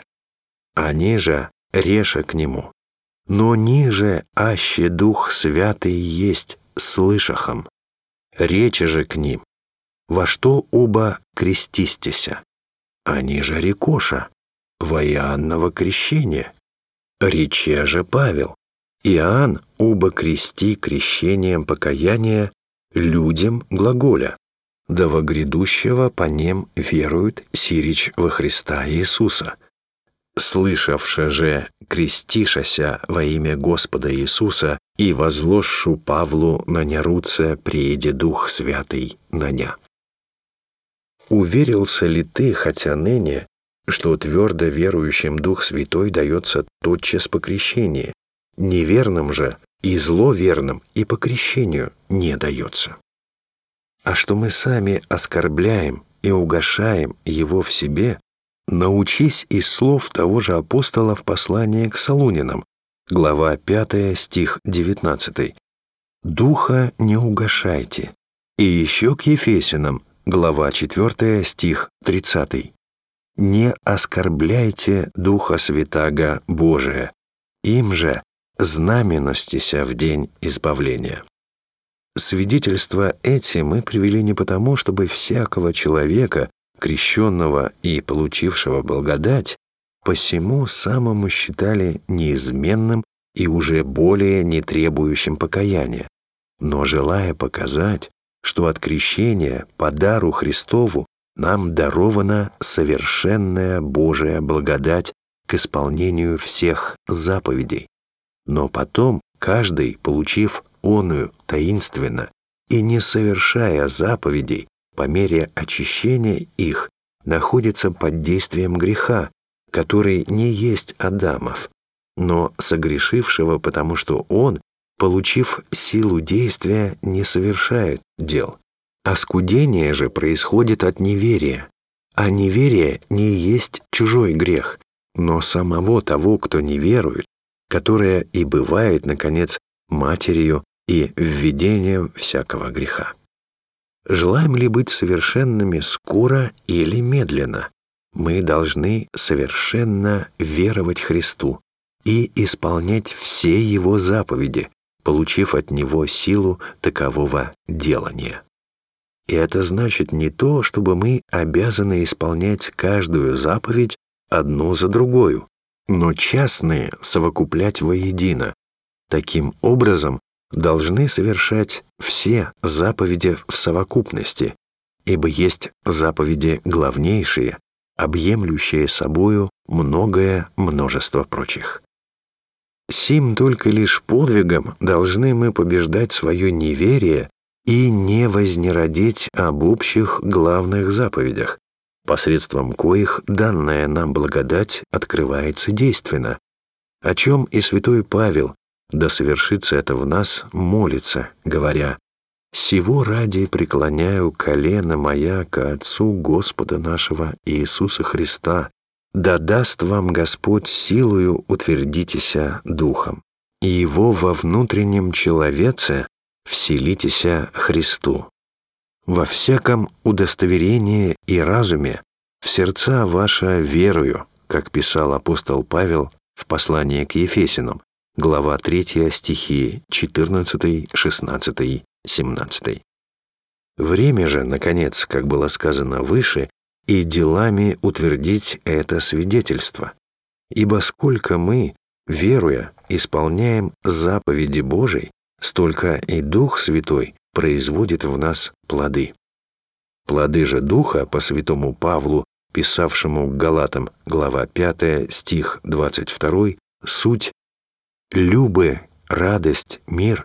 А ниже реша к Нему. Но ниже аще Дух Святый есть слышахом. Речи же к ним, во что оба крестистеся. Они же рекоша, во Иоанново крещение. Рече же Павел, Иоанн оба крести крещением покаяния людям глаголя, да во грядущего по ним веруют сирич во Христа Иисуса. Слышавши же, крестишася во имя Господа Иисуса и возложшу Павлу на няруце приеде Дух Святый на ня. Уверился ли ты, хотя ныне, что твердо верующим Дух Святой дается тотчас по крещении, неверным же и зловерным и по крещению не дается? А что мы сами оскорбляем и угошаем Его в себе, научись из слов того же апостола в послании к Солунинам, глава 5, стих 19. «Духа не угошайте». И еще к Ефесинам, глава 4, стих 30. «Не оскорбляйте Духа Святаго Божия, им же знаменностися в день избавления». Свидетельства эти мы привели не потому, чтобы всякого человека, крещенного и получившего благодать, посему самому считали неизменным и уже более не требующим покаяния, но желая показать, что от крещения по дару Христову нам дарована совершенная Божия благодать к исполнению всех заповедей. Но потом каждый, получив оную таинственно и не совершая заповедей по мере очищения их, находится под действием греха, который не есть Адамов, но согрешившего, потому что он получив силу действия, не совершает дел. Оскудение же происходит от неверия, а неверие не есть чужой грех, но самого того, кто не верует, которое и бывает, наконец, матерью и введением всякого греха. Желаем ли быть совершенными скоро или медленно? Мы должны совершенно веровать Христу и исполнять все Его заповеди, получив от него силу такового делания. И это значит не то, чтобы мы обязаны исполнять каждую заповедь одну за другую, но частные совокуплять воедино. Таким образом, должны совершать все заповеди в совокупности, ибо есть заповеди главнейшие, объемлющие собою многое множество прочих. Сим только лишь подвигом должны мы побеждать свое неверие и не вознеродить об общих главных заповедях, посредством коих данная нам благодать открывается действенно, о чем и святой Павел, да совершится это в нас, молится, говоря, «Сего ради преклоняю колено моя к Отцу Господа нашего Иисуса Христа, да даст вам Господь силою утвердитеся духом, и его во внутреннем человеце вселитеся Христу. Во всяком удостоверении и разуме в сердца ваша верую, как писал апостол Павел в послании к Ефесинам, глава 3 стихи 14, 16, 17. Время же, наконец, как было сказано выше, и делами утвердить это свидетельство. Ибо сколько мы, веруя, исполняем заповеди Божией, столько и Дух Святой производит в нас плоды. Плоды же Духа по святому Павлу, писавшему Галатам, глава 5, стих 22, суть «любы, радость, мир,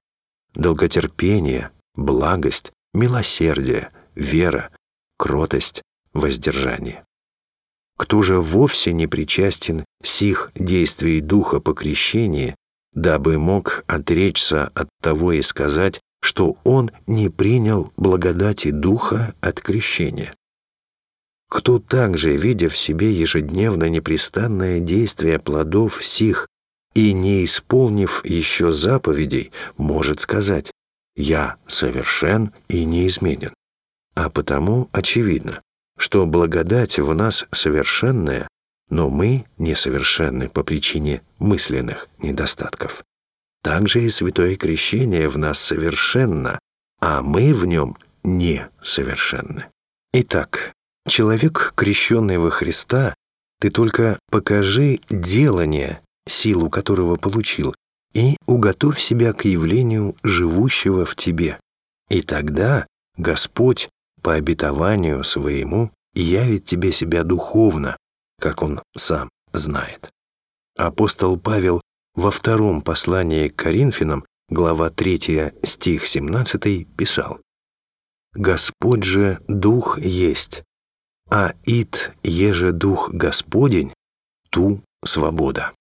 долготерпение, благость, милосердие, вера, кротость, воздержание. Кто же вовсе не причастен сих действий Духа по крещении, дабы мог отречься от того и сказать, что он не принял благодати Духа от крещения? Кто также, видя в себе ежедневно непрестанное действие плодов сих и не исполнив еще заповедей, может сказать «Я совершен и неизменен». А потому очевидно, что благодать в нас совершенная, но мы несовершенны по причине мысленных недостатков. также и святое крещение в нас совершенно, а мы в нем несовершенны. Итак, человек, крещенный во Христа, ты только покажи делание, силу которого получил, и уготовь себя к явлению живущего в тебе. И тогда Господь по обетованию своему явит тебе себя духовно, как Он сам знает. Апостол Павел во втором послании к Коринфянам, глава 3, стих 17, писал «Господь же Дух есть, а ит, еже Дух Господень, ту свобода».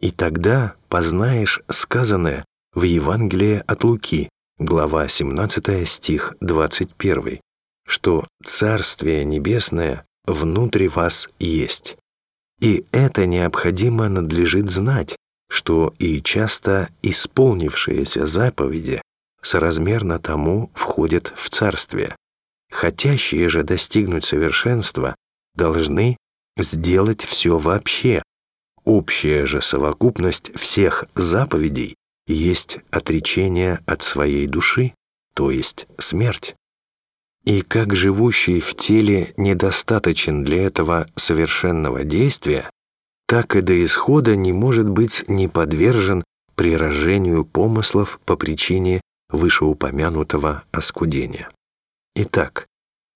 И тогда познаешь сказанное в Евангелии от Луки, глава 17, стих 21, что Царствие Небесное внутри вас есть. И это необходимо надлежит знать, что и часто исполнившиеся заповеди соразмерно тому входят в Царствие. Хотящие же достигнуть совершенства должны сделать все вообще. Общая же совокупность всех заповедей есть отречение от своей души, то есть смерть. И как живущий в теле недостаточен для этого совершенного действия, так и до исхода не может быть не подвержен прирожению помыслов по причине вышеупомянутого оскудения. Итак,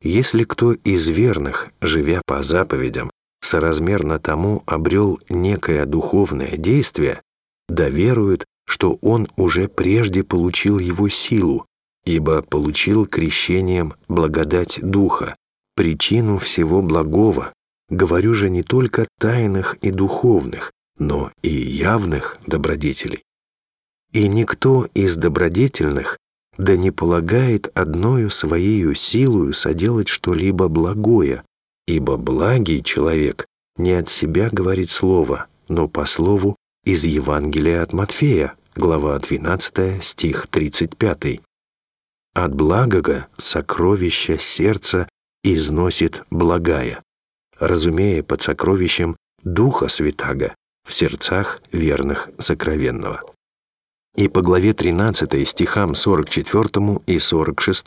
если кто из верных, живя по заповедям, соразмерно тому обрел некое духовное действие, да верует, что он уже прежде получил его силу, ибо получил крещением благодать Духа, причину всего благого, говорю же не только тайных и духовных, но и явных добродетелей. И никто из добродетельных да не полагает одною своею силою соделать что-либо благое, ибо благий человек не от себя говорит слово, но по слову из Евангелия от Матфея, глава 12, стих 35. От благого сокровища сердца износит благая, разумея под сокровищем Духа Святаго в сердцах верных сокровенного. И по главе 13 стихам 44 и 46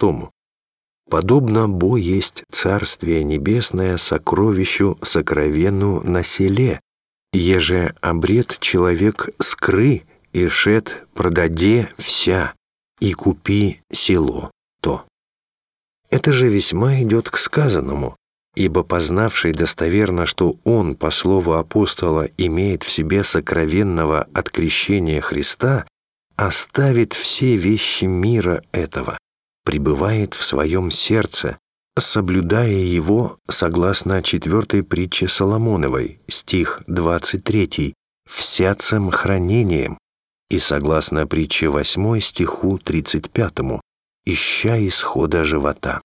Подобно Бо есть Царствие Небесное сокровищу сокровенну на селе, еже обред человек скры и шет продаде вся, и купи село то. Это же весьма идет к сказанному, ибо познавший достоверно, что он, по слову апостола, имеет в себе сокровенного от крещения Христа, оставит все вещи мира этого, пребывает в своем сердце, соблюдая его, согласно четвертой притче Соломоновой, стих 23, «всяцем хранением», и согласно притче 8 стиху 35, «ища исхода живота».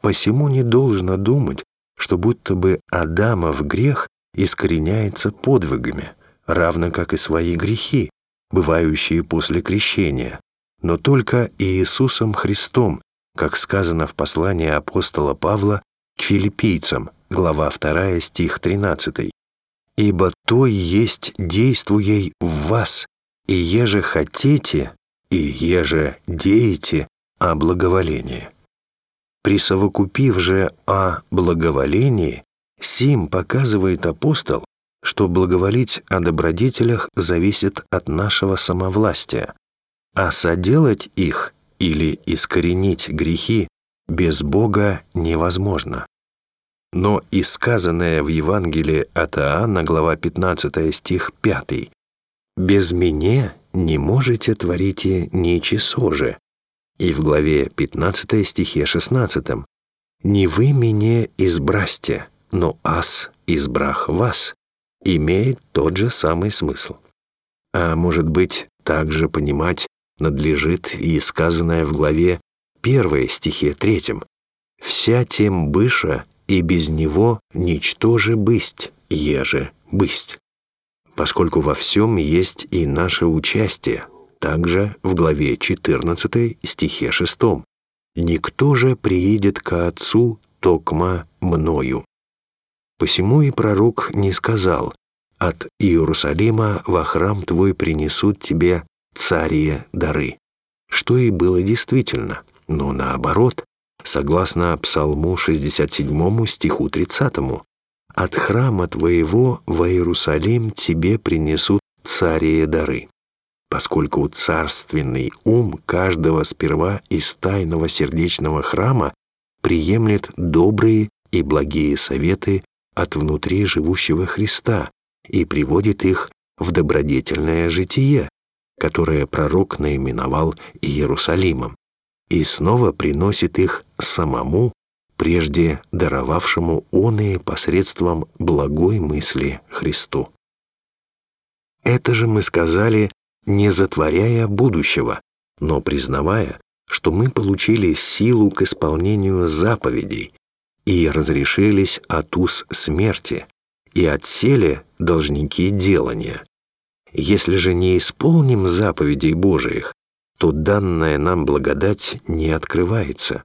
Посему не должно думать, что будто бы Адама в грех искореняется подвигами, равно как и свои грехи, бывающие после крещения, но только Иисусом Христом, как сказано в послании апостола Павла к филиппийцам, глава 2, стих 13. «Ибо то есть действуей в вас, и еже хотите, и еже деете о благоволении». Присовокупив же о благоволении, сим показывает апостол, что благоволить о добродетелях зависит от нашего самовластия, а соделать их или искоренить грехи без Бога невозможно. Но и сказанное в Евангелии от Иоанна, глава 15 стих 5, «Без меня не можете творите ничего же», и в главе 15 стихе 16 «Не вы меня избрасте, но ас избрах вас», имеет тот же самый смысл. А может быть, также понимать надлежит и сказанное в главе 1 стихе 3 «Вся тем быша, и без него ничтоже бысть, еже бысть», поскольку во всем есть и наше участие, также в главе 14 стихе 6. «Никто же приедет ко Отцу, токма мною». Посему и пророк не сказал, «От Иерусалима во храм твой принесут тебе царие дары, что и было действительно, но наоборот, согласно Псалму 67 стиху 30, «От храма твоего в Иерусалим тебе принесут царие дары» поскольку царственный ум каждого сперва из тайного сердечного храма приемлет добрые и благие советы от внутри живущего Христа и приводит их в добродетельное житие, которое пророк наименовал Иерусалимом, и снова приносит их самому, прежде даровавшему оные посредством благой мысли Христу. Это же мы сказали не затворяя будущего, но признавая, что мы получили силу к исполнению заповедей и разрешились от уз смерти и отсели должники делания. Если же не исполним заповедей Божиих, то данная нам благодать не открывается.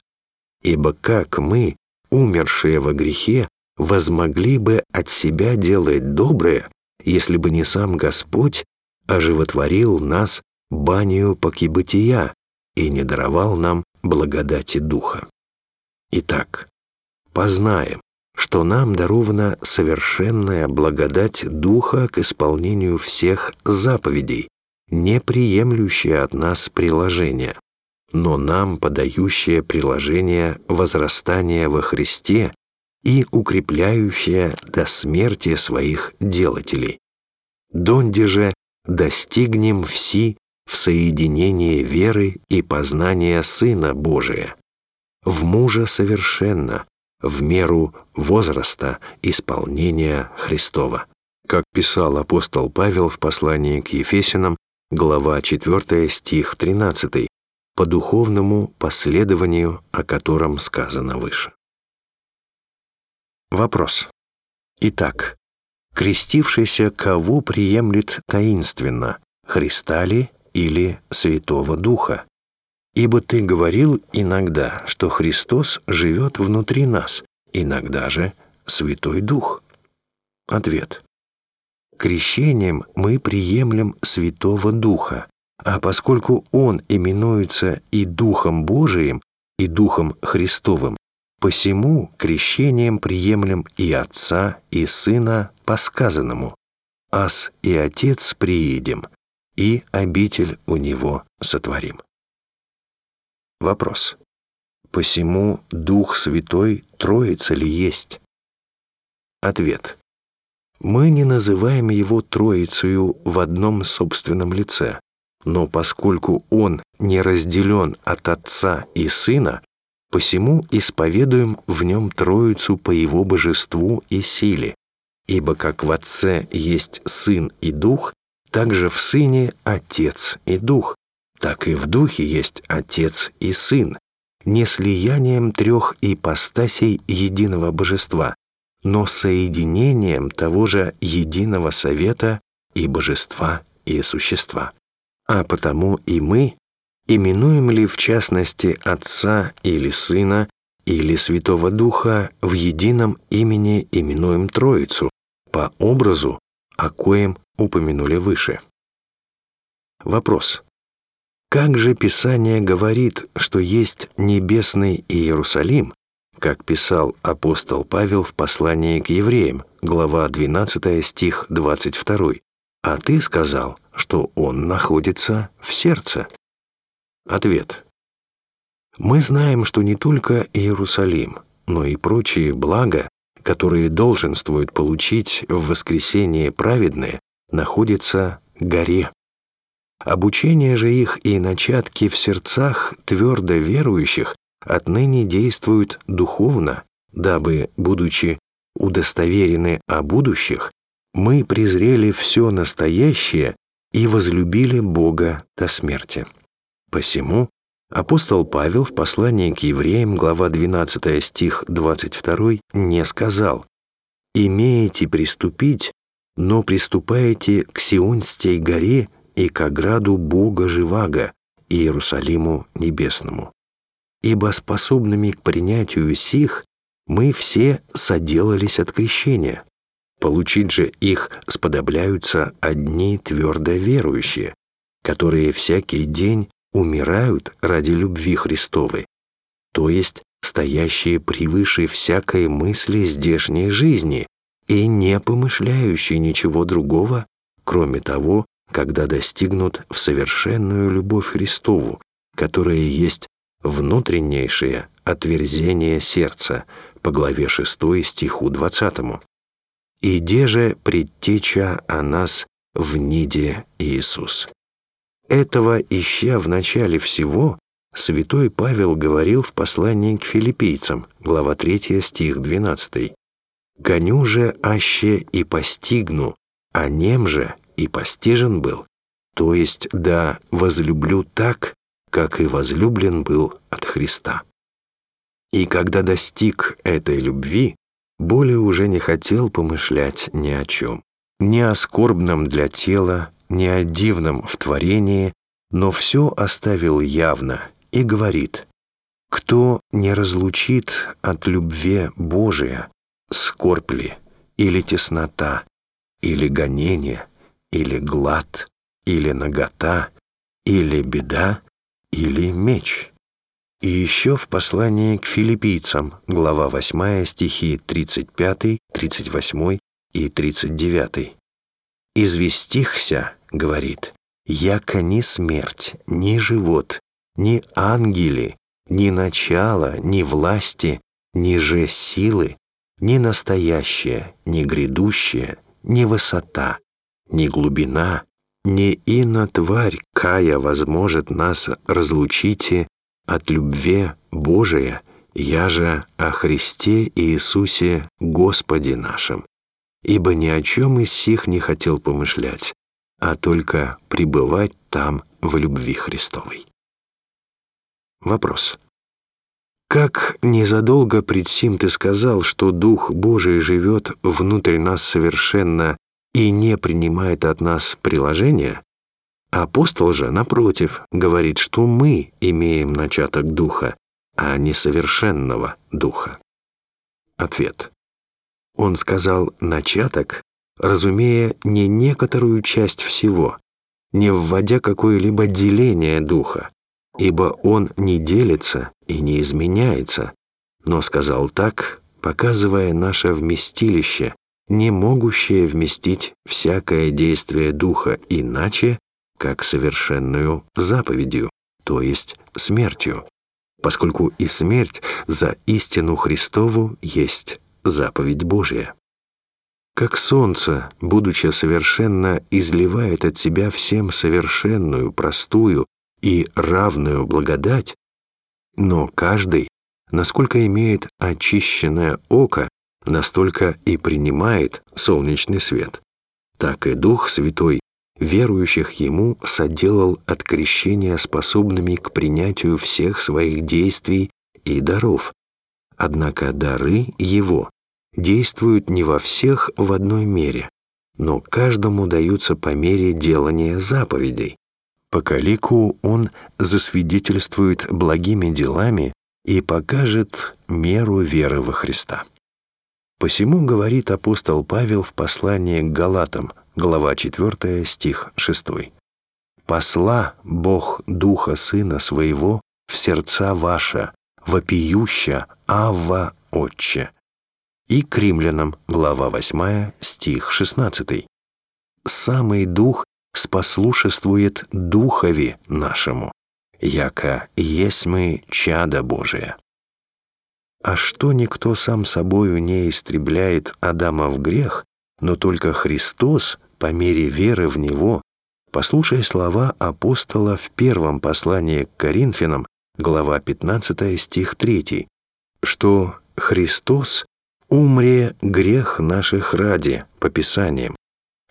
Ибо как мы, умершие во грехе, возмогли бы от себя делать доброе, если бы не сам Господь оживотворил нас банию покибытия и не даровал нам благодати Духа. Итак, познаем, что нам дарована совершенная благодать Духа к исполнению всех заповедей, не приемлющая от нас приложения, но нам подающее приложение возрастания во Христе и укрепляющее до смерти своих делателей. Донде же достигнем все в соединении веры и познания Сына Божия, в мужа совершенно, в меру возраста исполнения Христова. Как писал апостол Павел в послании к Ефесянам, глава 4, стих 13, по духовному последованию, о котором сказано выше. Вопрос. Итак, крестившийся кого приемлет таинственно, Христа ли или Святого Духа? Ибо ты говорил иногда, что Христос живет внутри нас, иногда же Святой Дух. Ответ. Крещением мы приемлем Святого Духа, а поскольку Он именуется и Духом Божиим, и Духом Христовым, посему крещением приемлем и Отца, и Сына по сказанному «Ас и Отец приедем, и обитель у Него сотворим». Вопрос. Посему Дух Святой Троица ли есть? Ответ. Мы не называем Его Троицею в одном собственном лице, но поскольку Он не разделен от Отца и Сына, посему исповедуем в Нем Троицу по Его божеству и силе, Ибо как в Отце есть Сын и Дух, так же в Сыне Отец и Дух, так и в Духе есть Отец и Сын, не слиянием трех ипостасей единого божества, но соединением того же единого совета и божества и существа. А потому и мы, именуем ли в частности Отца или Сына, или Святого Духа в едином имени именуем Троицу, по образу, о коем упомянули выше. Вопрос. Как же Писание говорит, что есть небесный Иерусалим, как писал апостол Павел в послании к евреям, глава 12 стих 22, а ты сказал, что он находится в сердце? Ответ. Мы знаем, что не только Иерусалим, но и прочие блага, которые долженствуют получить в воскресение праведные, находится горе. Обучение же их и начатки в сердцах твердо верующих отныне действуют духовно, дабы, будучи удостоверены о будущих, мы презрели все настоящее и возлюбили Бога до смерти. Посему Апостол Павел в послании к евреям, глава 12 стих 22, не сказал «Имеете приступить, но приступаете к Сионстей горе и к ограду Бога Живаго, Иерусалиму Небесному. Ибо способными к принятию сих мы все соделались от крещения. Получить же их сподобляются одни твердо верующие, которые всякий день умирают ради любви Христовой, то есть стоящие превыше всякой мысли здешней жизни и не помышляющие ничего другого, кроме того, когда достигнут в совершенную любовь Христову, которая есть внутреннейшее отверзение сердца по главе 6 стиху 20. «Иде же предтеча о нас в ниде Иисус». Этого, ища в начале всего, святой Павел говорил в послании к филиппийцам, глава 3 стих 12. «Гоню же аще и постигну, а нем же и постижен был, то есть да возлюблю так, как и возлюблен был от Христа». И когда достиг этой любви, более уже не хотел помышлять ни о чем, ни о скорбном для тела, ни о дивном в творении, но все оставил явно и говорит, «Кто не разлучит от любви Божия, скорбь ли, или теснота, или гонение, или глад, или нагота, или беда, или меч». И еще в послании к филиппийцам, глава 8, стихи 35, 38 и 39. «Известихся, — говорит, — яко ни смерть, ни живот, ни ангели, ни начало, ни власти, ни же силы, ни настоящее, ни грядущее, ни высота, ни глубина, ни ино тварь, кая возможет нас разлучите от любви Божия, я же о Христе Иисусе Господе нашим, ибо ни о чем из сих не хотел помышлять, а только пребывать там в любви Христовой. Вопрос. Как незадолго пред сим ты сказал, что Дух Божий живет внутрь нас совершенно и не принимает от нас приложения, Апостол же, напротив, говорит, что мы имеем начаток Духа, а не совершенного Духа. Ответ. Он сказал «начаток», разумея не некоторую часть всего, не вводя какое-либо деление Духа, ибо Он не делится и не изменяется, но сказал так, показывая наше вместилище, не могущее вместить всякое действие Духа иначе, как совершенную заповедью, то есть смертью, поскольку и смерть за истину Христову есть заповедь Божия. Как солнце, будучи совершенно, изливает от себя всем совершенную, простую и равную благодать, но каждый, насколько имеет очищенное око, настолько и принимает солнечный свет. Так и Дух Святой верующих ему соделал от крещения способными к принятию всех своих действий и даров. Однако дары его действуют не во всех в одной мере, но каждому даются по мере делания заповедей. По калику он засвидетельствует благими делами и покажет меру веры во Христа. Посему говорит апостол Павел в послании к Галатам, глава 4, стих 6. «Посла Бог Духа Сына Своего в сердца ваша, вопиюща Авва Отче». И к римлянам, глава 8, стих 16. «Самый Дух спослушествует Духове нашему, яко есть мы чада Божия». А что никто сам собою не истребляет Адама в грех, но только Христос по мере веры в Него, послушай слова апостола в первом послании к Коринфянам, глава 15, стих 3, что Христос умре грех наших ради, по Писаниям,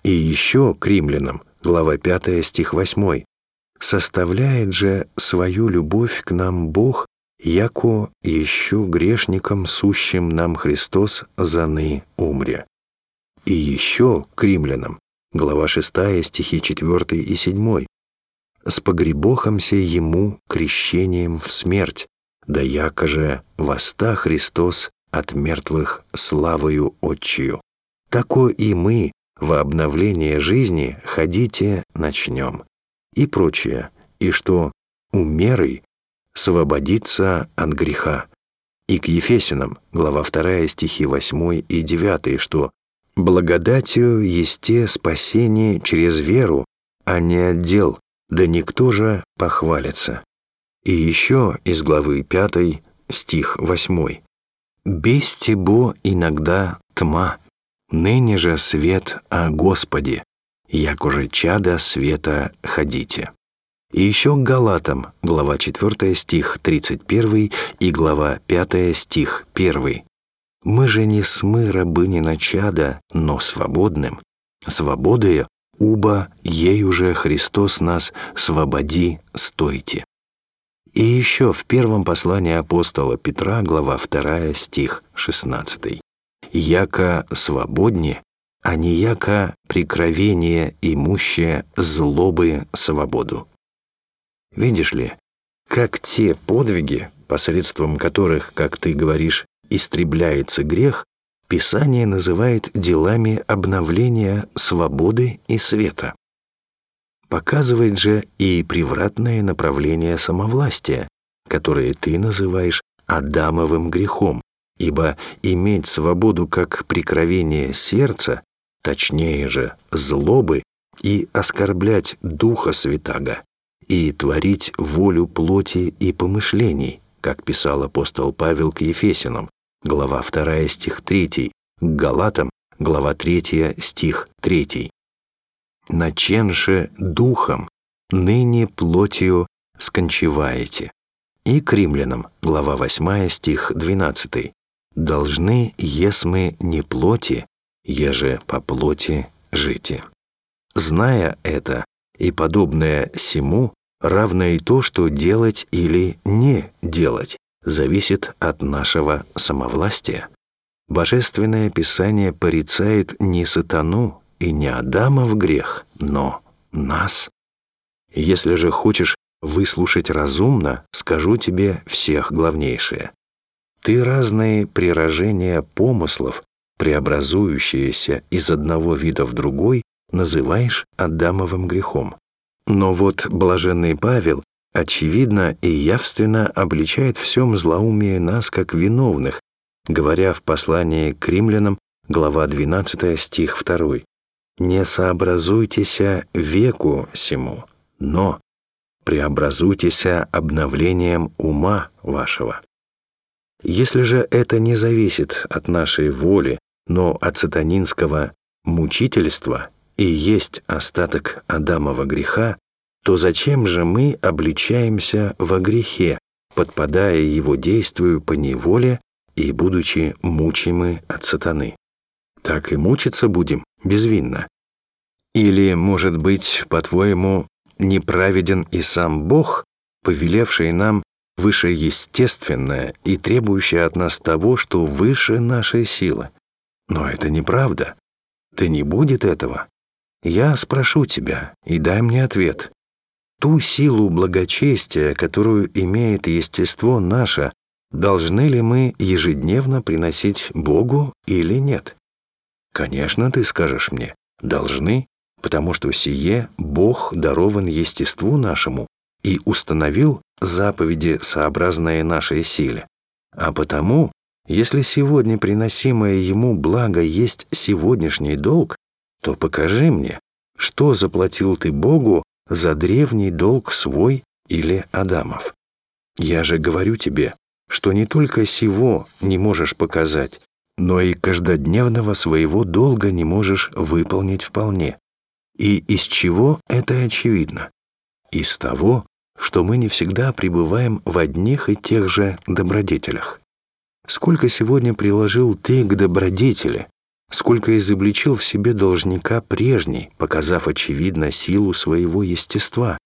и еще к римлянам, глава 5, стих 8, составляет же свою любовь к нам Бог яко еще грешникам сущим нам Христос заны умре. И еще к римлянам, глава 6, стихи 4 и 7. «С погребохомся ему крещением в смерть, да яко же воста Христос от мертвых славою Отчию. Тако и мы во обновление жизни ходите начнем. и прочее, и что умерой свободиться от греха. И к Ефесинам, глава 2, стихи 8 и 9, что «благодатью есте спасение через веру, а не отдел, да никто же похвалится». И еще из главы 5, стих 8. «Без тебо иногда тьма, ныне же свет о Господе, як уже чада света ходите». И еще к Галатам, глава 4 стих 31 и глава 5 стих 1. «Мы же не смы рабыни на чада, но свободным. Свободою, уба ей уже Христос нас свободи стойте». И еще в первом послании апостола Петра, глава 2, стих 16. «Яко свободне, а не яко прикровение имущее злобы свободу». Видишь ли, как те подвиги, посредством которых, как ты говоришь, истребляется грех, Писание называет делами обновления свободы и света. Показывает же и превратное направление самовластия, которое ты называешь Адамовым грехом, ибо иметь свободу как прикровение сердца, точнее же злобы, и оскорблять Духа Святаго, и творить волю плоти и помышлений, как писал апостол Павел к Ефесинам, глава 2 стих 3, к Галатам, глава 3 стих 3 наченше духом, ныне плотью скончеваете». И к римлянам, глава 8, стих 12. «Должны, есмы не плоти, еже по плоти жите». Зная это и подобное сему, равно и то, что делать или не делать, зависит от нашего самовластия. Божественное Писание порицает не сатану, и не Адама в грех, но нас. Если же хочешь выслушать разумно, скажу тебе всех главнейшее. Ты разные прирожения помыслов, преобразующиеся из одного вида в другой, называешь Адамовым грехом. Но вот блаженный Павел очевидно и явственно обличает всем злоумие нас как виновных, говоря в послании к римлянам, глава 12, стих 2 не сообразуйтеся веку сему, но преобразуйтеся обновлением ума вашего. Если же это не зависит от нашей воли, но от сатанинского мучительства и есть остаток Адамова греха, то зачем же мы обличаемся во грехе, подпадая его действию по неволе и будучи мучимы от сатаны? Так и мучиться будем, безвинно. Или, может быть, по-твоему, неправеден и сам Бог, повелевший нам вышеестественное и требующее от нас того, что выше нашей силы? Но это неправда. Да не будет этого. Я спрошу тебя, и дай мне ответ. Ту силу благочестия, которую имеет естество наше, должны ли мы ежедневно приносить Богу или нет? Конечно, ты скажешь мне, должны, потому что сие Бог дарован естеству нашему и установил заповеди, сообразные нашей силе. А потому, если сегодня приносимое Ему благо есть сегодняшний долг, то покажи мне, что заплатил ты Богу за древний долг свой или Адамов. Я же говорю тебе, что не только сего не можешь показать, но и каждодневного своего долга не можешь выполнить вполне. И из чего это очевидно? Из того, что мы не всегда пребываем в одних и тех же добродетелях. Сколько сегодня приложил ты к добродетели, сколько изобличил в себе должника прежний, показав очевидно силу своего естества,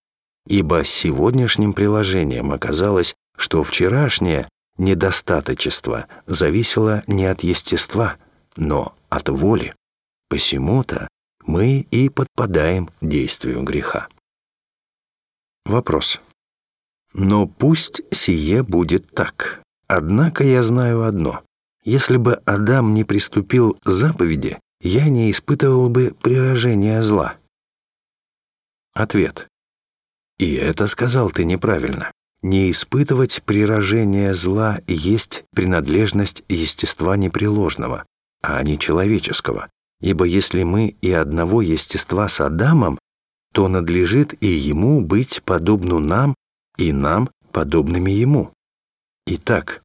ибо сегодняшним приложением оказалось, что вчерашнее недостаточество зависело не от естества, но от воли. Посему-то мы и подпадаем действию греха. Вопрос. Но пусть сие будет так. Однако я знаю одно. Если бы Адам не приступил к заповеди, я не испытывал бы прирожения зла. Ответ. И это сказал ты неправильно. Не испытывать прирожение зла есть принадлежность естества непреложного, а не человеческого. Ибо если мы и одного естества с Адамом, то надлежит и ему быть подобну нам, и нам подобными ему. Итак,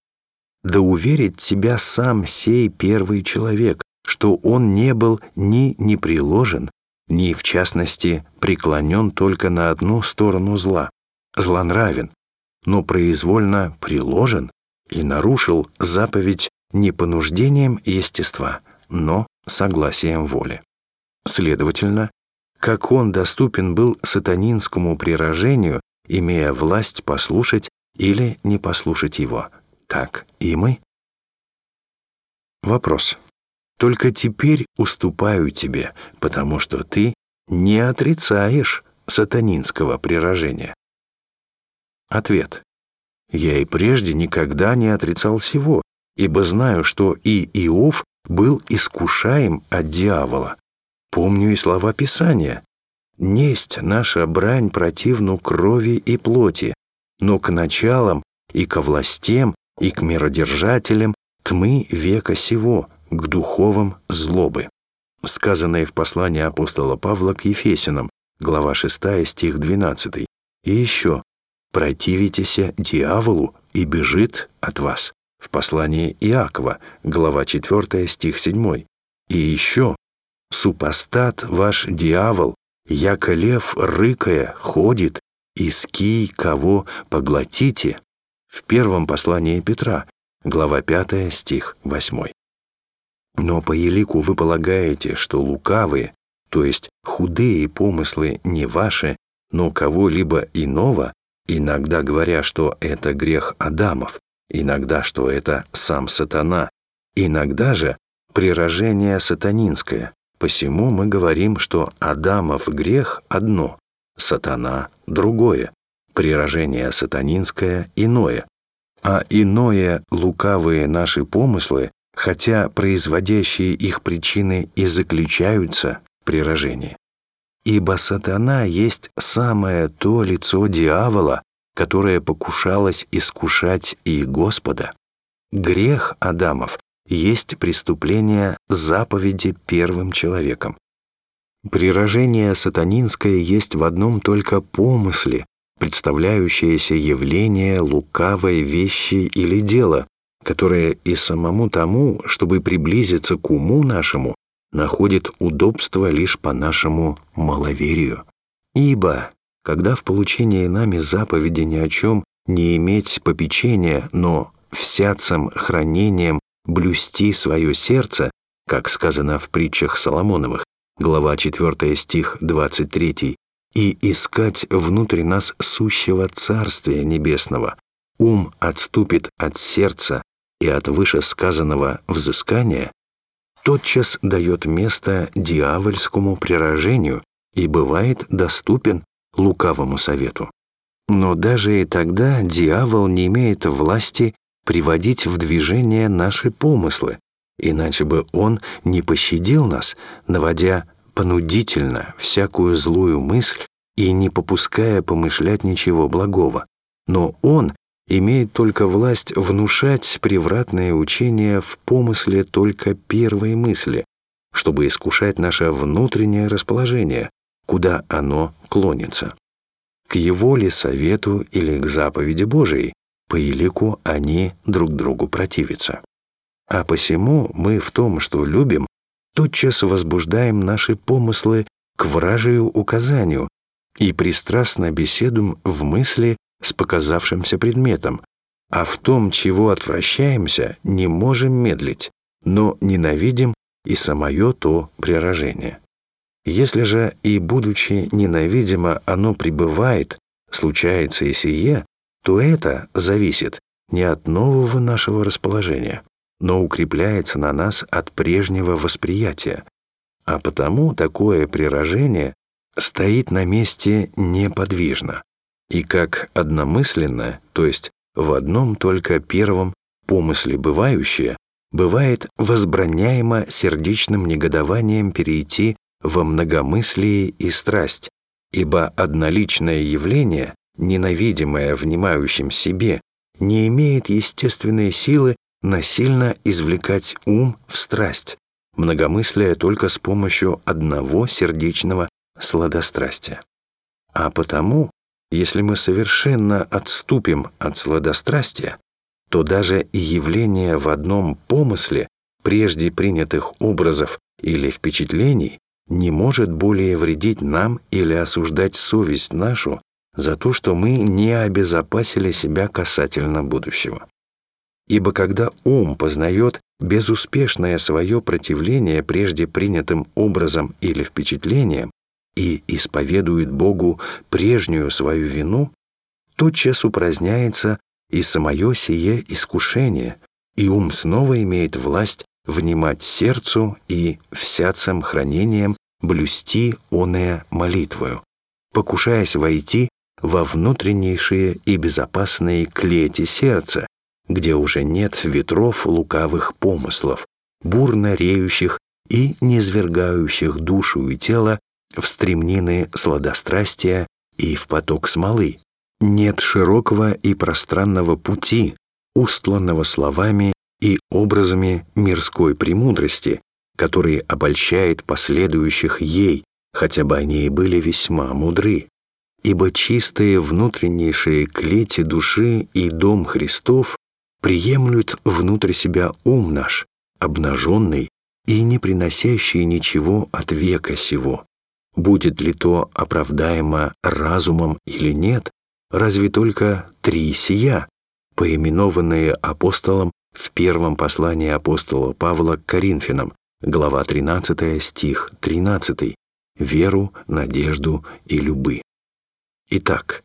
да уверит тебя сам сей первый человек, что он не был ни непреложен, ни, в частности, преклонен только на одну сторону зла, злонравен, но произвольно приложен и нарушил заповедь не понуждением естества, но согласием воли. Следовательно, как он доступен был сатанинскому прирожению, имея власть послушать или не послушать его, так и мы. Вопрос. Только теперь уступаю тебе, потому что ты не отрицаешь сатанинского прирожения. Ответ. Я и прежде никогда не отрицал всего, ибо знаю, что и Иов был искушаем от дьявола. Помню и слова Писания. «Несть наша брань противну крови и плоти, но к началам и ко властям и к миродержателям тьмы века сего, к духовым злобы». Сказанное в послании апостола Павла к Ефесянам, глава 6, стих 12. И еще противитесь дьяволу и бежит от вас. В послании Иакова, глава 4, стих 7. И еще, супостат ваш дьявол, яко лев рыкая, ходит, иски кого поглотите. В первом послании Петра, глава 5, стих 8. Но по елику вы полагаете, что лукавые, то есть худые помыслы не ваши, но кого-либо иного, иногда говоря, что это грех Адамов, иногда, что это сам сатана, иногда же прирожение сатанинское. Посему мы говорим, что Адамов грех одно, сатана другое, прирожение сатанинское иное. А иное лукавые наши помыслы, хотя производящие их причины и заключаются в прирожении. Ибо сатана есть самое то лицо дьявола, которое покушалось искушать и Господа. Грех Адамов есть преступление заповеди первым человеком. Прирожение сатанинское есть в одном только помысле, представляющееся явление лукавой вещи или дела, которое и самому тому, чтобы приблизиться к уму нашему, находит удобство лишь по нашему маловерию. Ибо, когда в получении нами заповеди ни о чем не иметь попечения, но всяцем хранением блюсти свое сердце, как сказано в притчах Соломоновых, глава 4 стих 23, и искать внутрь нас сущего Царствия Небесного, ум отступит от сердца и от вышесказанного взыскания, тотчас дает место дьявольскому прирожению и бывает доступен лукавому совету. Но даже и тогда дьявол не имеет власти приводить в движение наши помыслы, иначе бы он не пощадил нас, наводя понудительно всякую злую мысль и не попуская помышлять ничего благого. Но он имеет только власть внушать превратное учение в помысле только первой мысли, чтобы искушать наше внутреннее расположение, куда оно клонится. К его ли совету или к заповеди Божией, по елику они друг другу противятся. А посему мы в том, что любим, тотчас возбуждаем наши помыслы к вражию указанию и пристрастно беседуем в мысли с показавшимся предметом, а в том, чего отвращаемся, не можем медлить, но ненавидим и самое то прирожение. Если же и будучи ненавидимо оно пребывает, случается и сие, то это зависит не от нового нашего расположения, но укрепляется на нас от прежнего восприятия, а потому такое прирожение стоит на месте неподвижно, и как одномысленно, то есть в одном только первом помысле бывающее, бывает возбраняемо сердечным негодованием перейти во многомыслие и страсть, ибо одноличное явление, ненавидимое внимающим себе, не имеет естественной силы насильно извлекать ум в страсть, многомыслие только с помощью одного сердечного сладострастия. А потому, если мы совершенно отступим от сладострастия, то даже и явление в одном помысле прежде принятых образов или впечатлений не может более вредить нам или осуждать совесть нашу за то, что мы не обезопасили себя касательно будущего. Ибо когда ум познает безуспешное свое противление прежде принятым образом или впечатлением и исповедует Богу прежнюю свою вину, тотчас упраздняется и самое сие искушение, и ум снова имеет власть внимать сердцу и всяцем хранением блюсти оное молитвою, покушаясь войти во внутреннейшие и безопасные клети сердца, где уже нет ветров лукавых помыслов, бурно реющих и низвергающих душу и тело в стремнины сладострастия и в поток смолы. Нет широкого и пространного пути, устланного словами и образами мирской премудрости, который обольщает последующих ей, хотя бы они и были весьма мудры. Ибо чистые внутреннейшие клети души и дом Христов приемлют внутрь себя ум наш, обнаженный и не приносящий ничего от века сего. Будет ли то оправдаемо разумом или нет, разве только три сия, поименованные апостолом в первом послании апостола Павла к Коринфянам, глава 13, стих 13, «Веру, надежду и любы». Итак,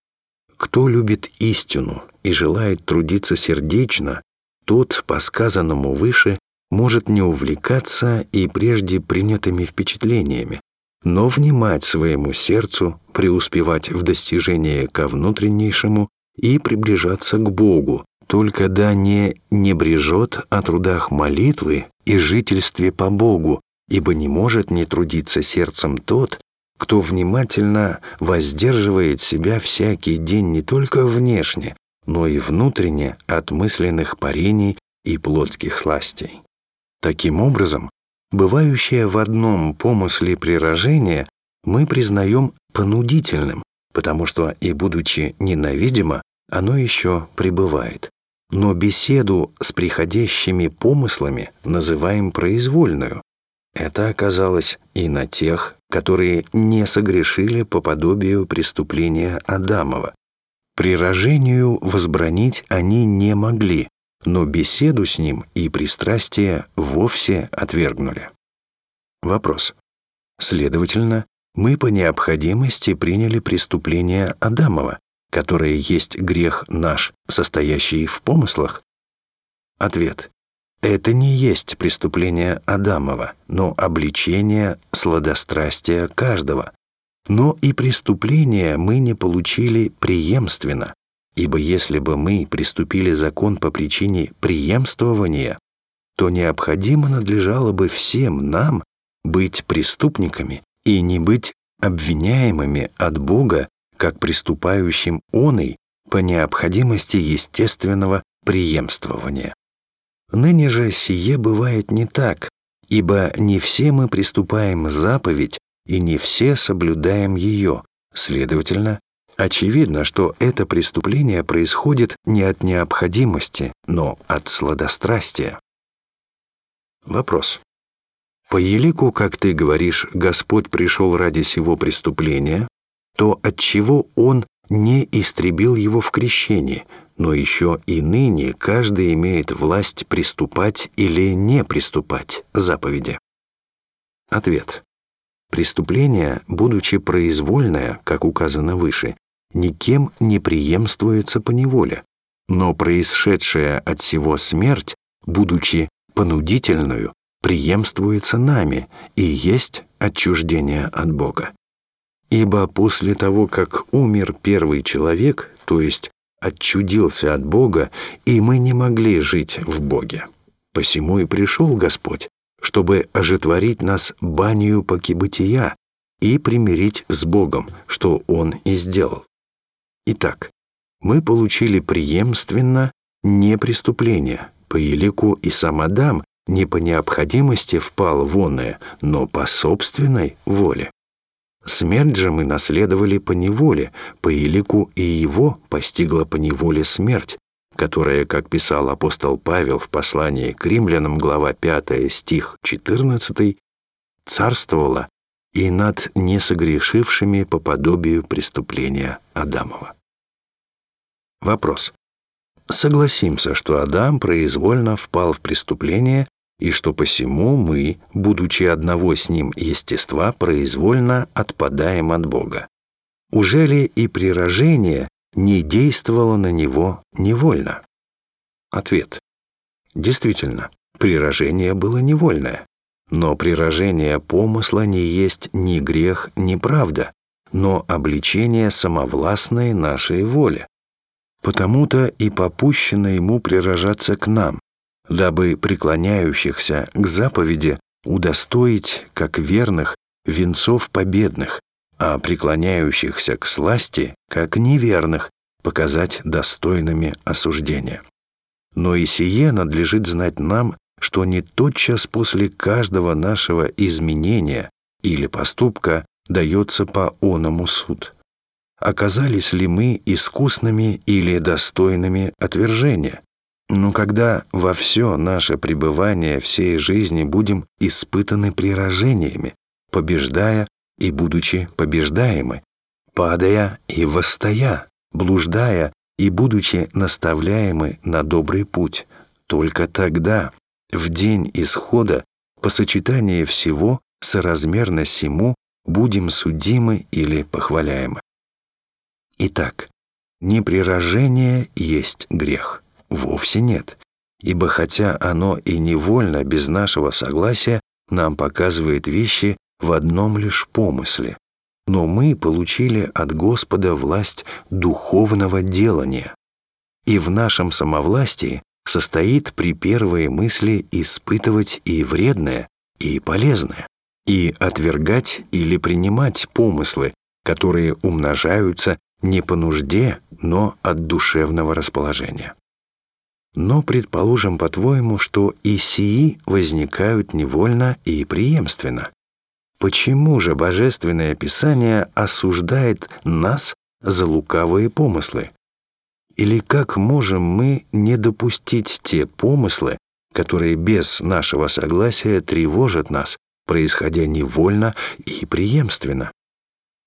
кто любит истину и желает трудиться сердечно, тот, по сказанному выше, может не увлекаться и прежде принятыми впечатлениями, но внимать своему сердцу, преуспевать в достижении ко внутреннейшему и приближаться к Богу, только да не небрежет о трудах молитвы и жительстве по Богу, ибо не может не трудиться сердцем тот, кто внимательно воздерживает себя всякий день не только внешне, но и внутренне от мысленных парений и плотских сластей. Таким образом, бывающее в одном помысле прирожение мы признаем понудительным, потому что и будучи ненавидимо, оно еще пребывает. Но беседу с приходящими помыслами называем произвольную, это оказалось и на тех, которые не согрешили по подобию преступления Адамова. При рожению возбранить они не могли, но беседу с ним и пристрастие вовсе отвергнули. Вопрос. Следовательно, мы по необходимости приняли преступление Адамова, которое есть грех наш, состоящий в помыслах? Ответ. Это не есть преступление Адамова, но обличение сладострастия каждого. Но и преступление мы не получили преемственно, ибо если бы мы приступили закон по причине преемствования, то необходимо надлежало бы всем нам быть преступниками и не быть обвиняемыми от Бога, как приступающим оной по необходимости естественного преемствования. Ныне же сие бывает не так, ибо не все мы приступаем заповедь и не все соблюдаем ее. Следовательно, очевидно, что это преступление происходит не от необходимости, но от сладострастия. Вопрос. По елику, как ты говоришь, Господь пришел ради сего преступления, то отчего Он не истребил его в крещении, но еще и ныне каждый имеет власть приступать или не приступать заповеди. Ответ. Преступление, будучи произвольное, как указано выше, никем не преемствуется по неволе, но происшедшая от всего смерть, будучи понудительную, преемствуется нами и есть отчуждение от Бога. Ибо после того, как умер первый человек, то есть отчудился от Бога, и мы не могли жить в Боге. Посему и пришел Господь, чтобы ожитворить нас банию покибытия, и примирить с Богом, что Он и сделал. Итак, мы получили преемственно не преступление, по елику и сам Адам не по необходимости впал в оное, но по собственной воле. Смерть же мы наследовали по неволе, по елику и его постигла по неволе смерть, которая, как писал апостол Павел в послании к римлянам, глава 5, стих 14, царствовала и над несогрешившими по подобию преступления Адамова. Вопрос. Согласимся, что Адам произвольно впал в преступление и что посему мы, будучи одного с ним естества, произвольно отпадаем от Бога. Уже ли и прирожение не действовало на него невольно? Ответ. Действительно, прирожение было невольное. Но прирожение помысла не есть ни грех, ни правда, но обличение самовластной нашей воли. Потому-то и попущено ему прирожаться к нам, дабы преклоняющихся к заповеди удостоить, как верных, венцов победных, а преклоняющихся к сласти, как неверных, показать достойными осуждения. Но и сие надлежит знать нам, что не тотчас после каждого нашего изменения или поступка дается по оному суд. Оказались ли мы искусными или достойными отвержения? Но когда во все наше пребывание всей жизни будем испытаны прирожениями, побеждая и будучи побеждаемы, падая и восстоя, блуждая и будучи наставляемы на добрый путь, только тогда, в день исхода, по сочетании всего, соразмерно сему, будем судимы или похваляемы. Итак, неприрожение есть грех. Вовсе нет. Ибо хотя оно и невольно, без нашего согласия, нам показывает вещи в одном лишь помысле, но мы получили от Господа власть духовного делания. И в нашем самовластии состоит при первой мысли испытывать и вредное, и полезное, и отвергать или принимать помыслы, которые умножаются не по нужде, но от душевного расположения. Но предположим, по-твоему, что и сии возникают невольно и преемственно. Почему же Божественное Писание осуждает нас за лукавые помыслы? Или как можем мы не допустить те помыслы, которые без нашего согласия тревожат нас, происходя невольно и преемственно?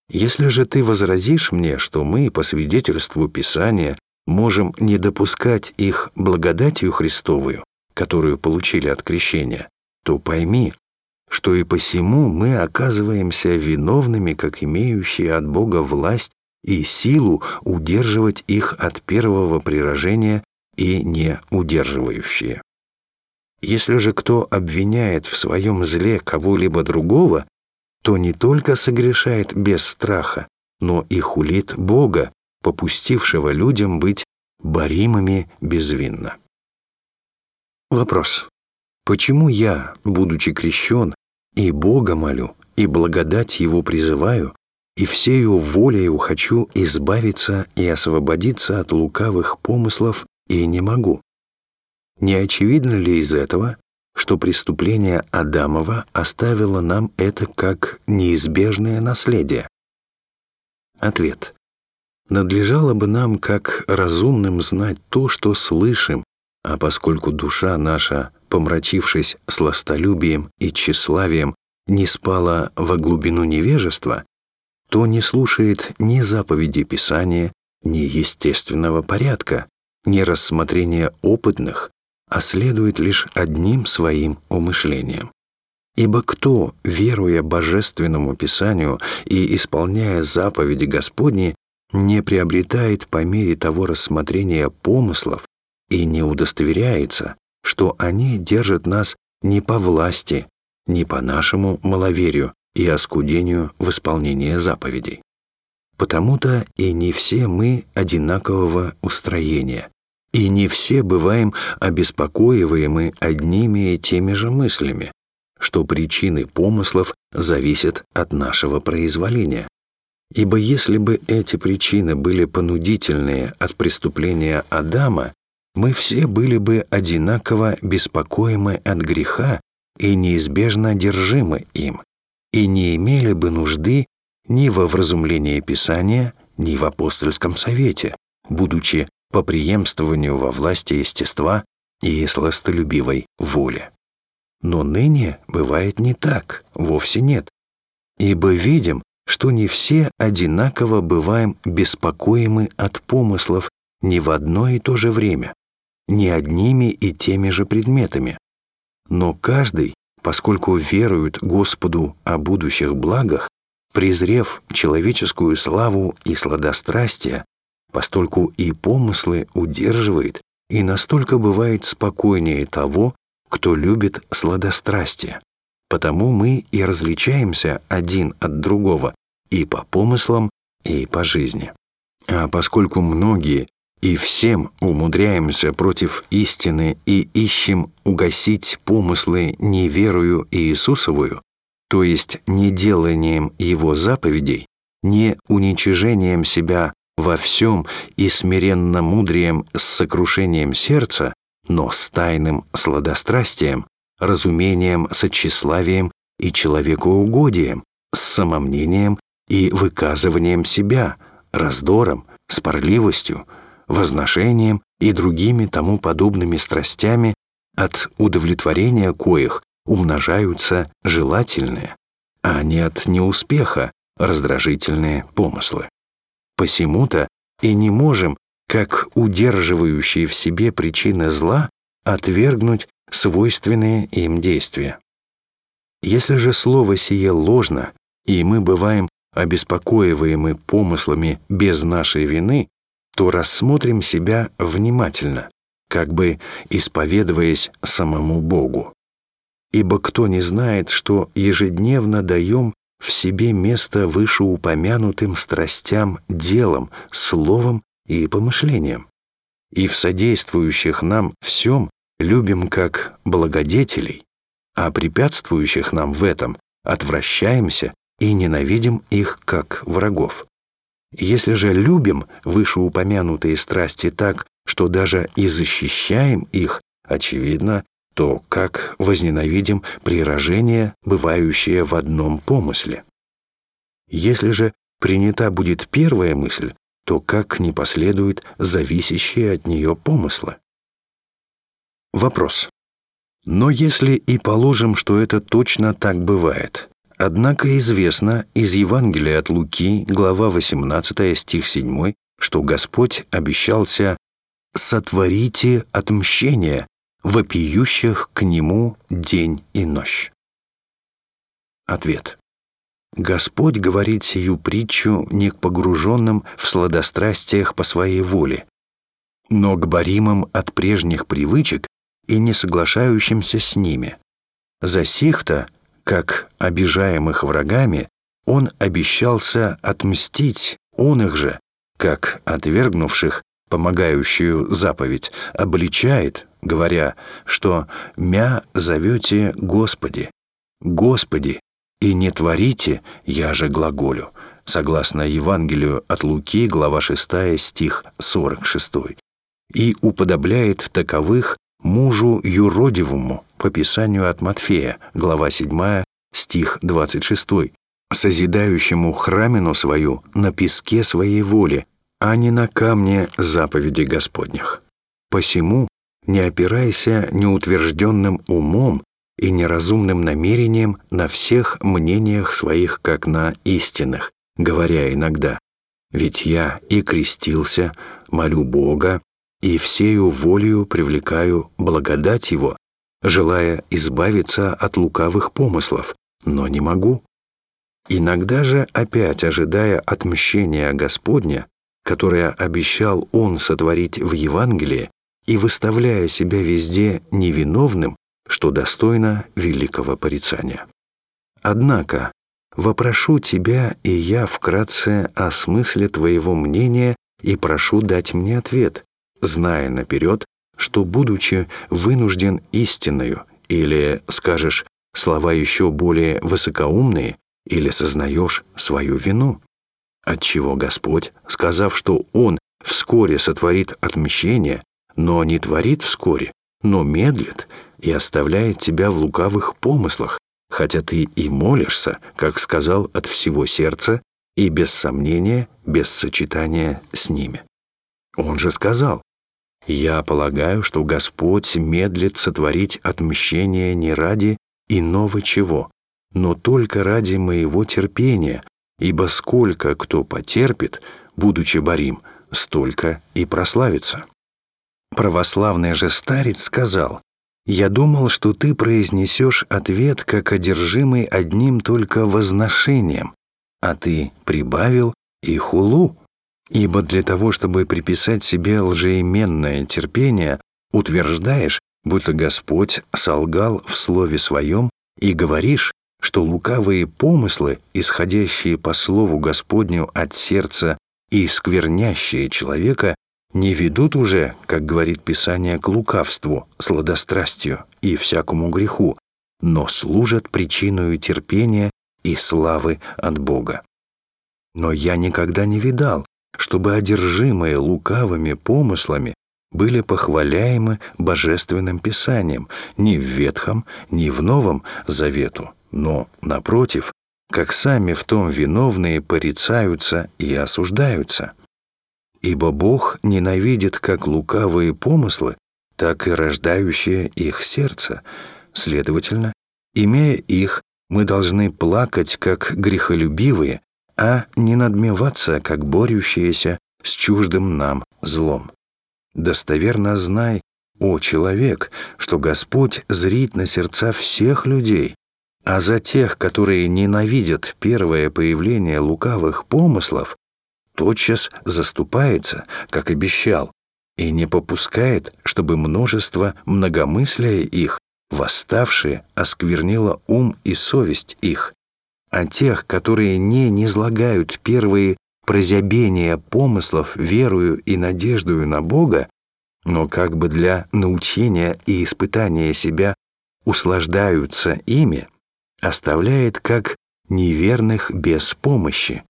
Если же ты возразишь мне, что мы, по свидетельству Писания, можем не допускать их благодатью Христовую, которую получили от крещения, то пойми, что и посему мы оказываемся виновными, как имеющие от Бога власть и силу удерживать их от первого прирожения и не удерживающие. Если же кто обвиняет в своем зле кого-либо другого, то не только согрешает без страха, но и хулит Бога, попустившего людям быть боримыми безвинно. Вопрос. Почему я, будучи крещен, и Бога молю, и благодать Его призываю, и всею волею хочу избавиться и освободиться от лукавых помыслов, и не могу? Не очевидно ли из этого, что преступление Адамова оставило нам это как неизбежное наследие? Ответ надлежало бы нам, как разумным, знать то, что слышим, а поскольку душа наша, помрачившись сластолюбием и тщеславием, не спала во глубину невежества, то не слушает ни заповеди Писания, ни естественного порядка, ни рассмотрения опытных, а следует лишь одним своим умышлением. Ибо кто, веруя Божественному Писанию и исполняя заповеди Господни, не приобретает по мере того рассмотрения помыслов и не удостоверяется, что они держат нас не по власти, не по нашему маловерию и оскудению в исполнении заповедей. Потому-то и не все мы одинакового устроения, и не все бываем обеспокоиваемы одними и теми же мыслями, что причины помыслов зависят от нашего произволения. Ибо если бы эти причины были понудительные от преступления Адама, мы все были бы одинаково беспокоимы от греха и неизбежно держимы им, и не имели бы нужды ни во вразумлении Писания, ни в апостольском совете, будучи по преемствованию во власти естества и сластолюбивой воле. Но ныне бывает не так, вовсе нет. Ибо видим, что не все одинаково бываем беспокоимы от помыслов не в одно и то же время, не одними и теми же предметами. Но каждый, поскольку верует Господу о будущих благах, презрев человеческую славу и сладострастие, постольку и помыслы удерживает и настолько бывает спокойнее того, кто любит сладострастие. Потому мы и различаемся один от другого и по помыслам, и по жизни. А поскольку многие и всем умудряемся против истины и ищем угасить помыслы неверою Иисусовую, то есть не деланием Его заповедей, не уничижением себя во всем и смиренно мудрием с сокрушением сердца, но с тайным сладострастием, разумением с тщеславием и человекоугодием, с самомнением и выказыванием себя, раздором, спорливостью, возношением и другими тому подобными страстями, от удовлетворения коих умножаются желательные, а не от неуспеха раздражительные помыслы. Посему-то и не можем, как удерживающие в себе причины зла, отвергнуть свойственные им действия. Если же слово сие ложно, и мы бываем обеспокоиваемы помыслами без нашей вины, то рассмотрим себя внимательно, как бы исповедуясь самому Богу. Ибо кто не знает, что ежедневно даем в себе место вышеупомянутым страстям делом, словом и помышлением, и в содействующих нам всем любим как благодетелей, а препятствующих нам в этом отвращаемся и ненавидим их как врагов. Если же любим вышеупомянутые страсти так, что даже и защищаем их, очевидно, то как возненавидим прирожение, бывающее в одном помысле. Если же принята будет первая мысль, то как не последует зависящие от нее помысла? Вопрос. Но если и положим, что это точно так бывает, однако известно из Евангелия от Луки, глава 18, стих 7, что Господь обещался «сотворите отмщение, вопиющих к Нему день и ночь». Ответ. Господь говорит сию притчу не к погруженным в сладострастиях по своей воле, но к боримым от прежних привычек и не соглашающимся с ними. За сих-то, как обижаемых врагами, он обещался отмстить он их же, как отвергнувших помогающую заповедь, обличает, говоря, что «мя зовете Господи, Господи, и не творите, я же глаголю», согласно Евангелию от Луки, глава 6, стих 46, и уподобляет таковых мужу юродивому по Писанию от Матфея, глава 7, стих 26, созидающему храмину свою на песке своей воли, а не на камне заповеди Господних. Посему не опирайся неутвержденным умом и неразумным намерением на всех мнениях своих, как на истинных, говоря иногда, «Ведь я и крестился, молю Бога, и всею волею привлекаю благодать Его, желая избавиться от лукавых помыслов, но не могу». Иногда же, опять ожидая отмщения Господня, которое обещал Он сотворить в Евангелии, и выставляя себя везде невиновным, что достойно великого порицания. Однако, вопрошу тебя и я вкратце о смысле твоего мнения и прошу дать мне ответ, зная наперед, что, будучи вынужден истинною, или, скажешь, слова еще более высокоумные или сознаешь свою вину? Отчего Господь, сказав, что Он вскоре сотворит отмщение, но не творит вскоре, но медлит и оставляет тебя в лукавых помыслах, хотя ты и молишься, как сказал, от всего сердца и без сомнения, без сочетания с ними. Он же сказал, «Я полагаю, что Господь медлит сотворить отмщение не ради иного чего, но только ради моего терпения, ибо сколько кто потерпит, будучи борим, столько и прославится». Православный же старец сказал, «Я думал, что ты произнесешь ответ, как одержимый одним только возношением, а ты прибавил и хулу, ибо для того, чтобы приписать себе лжеименное терпение, утверждаешь, будто Господь солгал в слове своем, и говоришь, что лукавые помыслы, исходящие по слову Господню от сердца и сквернящие человека, не ведут уже, как говорит Писание, к лукавству, сладострастию и всякому греху, но служат причиной терпения и славы от Бога. Но я никогда не видал, чтобы одержимые лукавыми помыслами были похваляемы Божественным Писанием ни в Ветхом, ни в Новом Завету, но, напротив, как сами в том виновные порицаются и осуждаются. Ибо Бог ненавидит как лукавые помыслы, так и рождающее их сердце. Следовательно, имея их, мы должны плакать как грехолюбивые, а не надмеваться как борющиеся с чуждым нам злом. Достоверно знай, о человек, что Господь зрит на сердца всех людей, а за тех, которые ненавидят первое появление лукавых помыслов, тотчас заступается, как обещал, и не попускает, чтобы множество многомыслия их, восставшие, осквернило ум и совесть их, а тех, которые не низлагают первые прозябения помыслов верою и надеждою на Бога, но как бы для научения и испытания себя услаждаются ими, оставляет как неверных без помощи,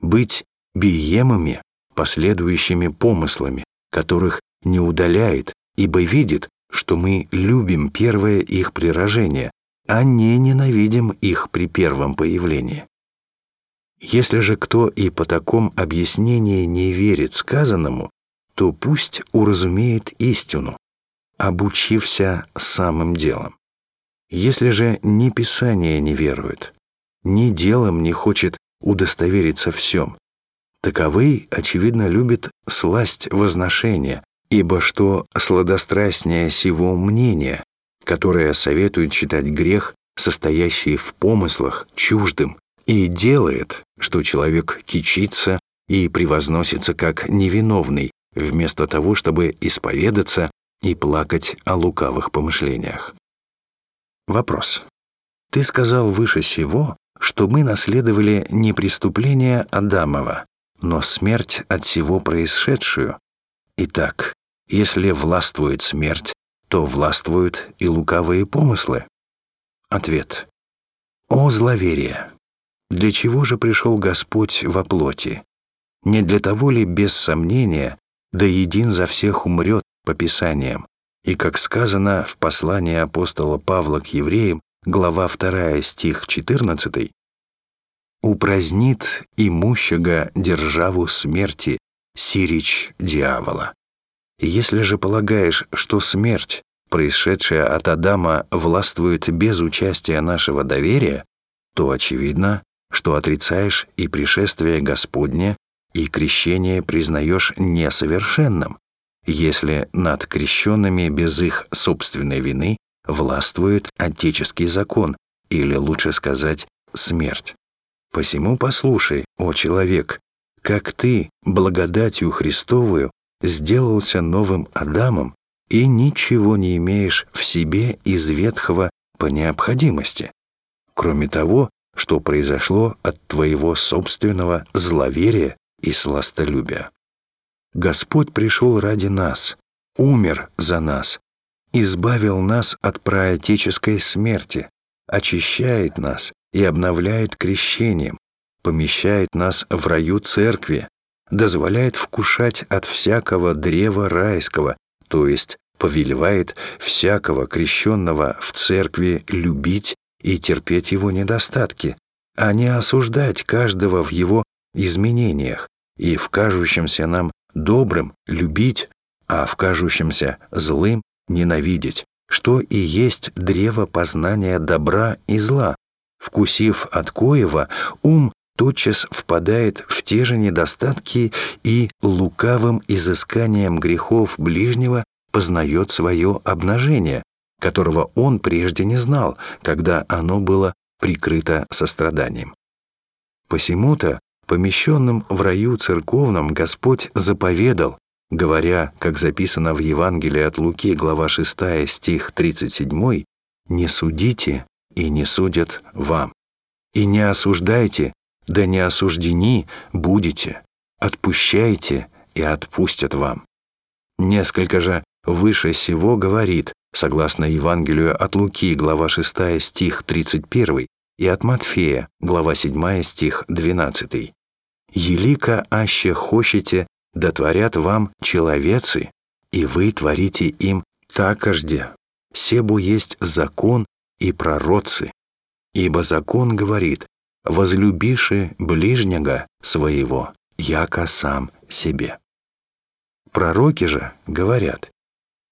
быть биемами, последующими помыслами, которых не удаляет, ибо видит, что мы любим первое их прирожение, а не ненавидим их при первом появлении. Если же кто и по такому объяснению не верит сказанному, то пусть уразумеет истину, обучився самым делом. Если же ни Писание не верует, ни делом не хочет удостовериться всем, таковый, очевидно, любит сласть возношения, ибо что сладострастнее сего мнения, которое советует считать грех, состоящий в помыслах, чуждым, и делает, что человек кичится и превозносится как невиновный, вместо того, чтобы исповедаться и плакать о лукавых помышлениях. Вопрос. Ты сказал выше сего, что мы наследовали не преступление Адамова, но смерть от всего происшедшую. Итак, если властвует смерть, то властвуют и лукавые помыслы. Ответ. О зловерие! Для чего же пришел Господь во плоти? Не для того ли, без сомнения, да един за всех умрет по Писаниям, и, как сказано в послании апостола Павла к евреям, глава 2, стих 14, «Упразднит имущего державу смерти, сирич дьявола». Если же полагаешь, что смерть, происшедшая от Адама, властвует без участия нашего доверия, то очевидно, что отрицаешь и пришествие Господне, и крещение признаешь несовершенным, если над крещенными без их собственной вины властвует отеческий закон, или лучше сказать, смерть. Посему послушай, о человек, как ты, благодатью Христовую, сделался новым Адамом и ничего не имеешь в себе из ветхого по необходимости, кроме того, что произошло от твоего собственного зловерия и сластолюбия. Господь пришел ради нас, умер за нас, избавил нас от праотеческой смерти, очищает нас и обновляет крещением, помещает нас в раю церкви, дозволяет вкушать от всякого древа райского, то есть повелевает всякого крещенного в церкви любить и терпеть его недостатки, а не осуждать каждого в его изменениях и в кажущемся нам добрым любить, а в кажущемся злым ненавидеть, что и есть древо познания добра и зла. Вкусив от коева, ум тотчас впадает в те же недостатки и лукавым изысканием грехов ближнего познает свое обнажение, которого он прежде не знал, когда оно было прикрыто состраданием. Посему-то, помещенным в раю церковном, Господь заповедал, говоря, как записано в Евангелии от Луки, глава 6, стих 37, «Не судите, и не судят вам, и не осуждайте, да не осуждени будете, отпущайте, и отпустят вам». Несколько же выше сего говорит, согласно Евангелию от Луки, глава 6, стих 31, и от Матфея, глава 7, стих 12. «Елика аще хочете, да творят вам человецы, и вы творите им такожде. Себу есть закон и пророцы. Ибо закон говорит, возлюбиши ближнего своего, яко сам себе». Пророки же говорят,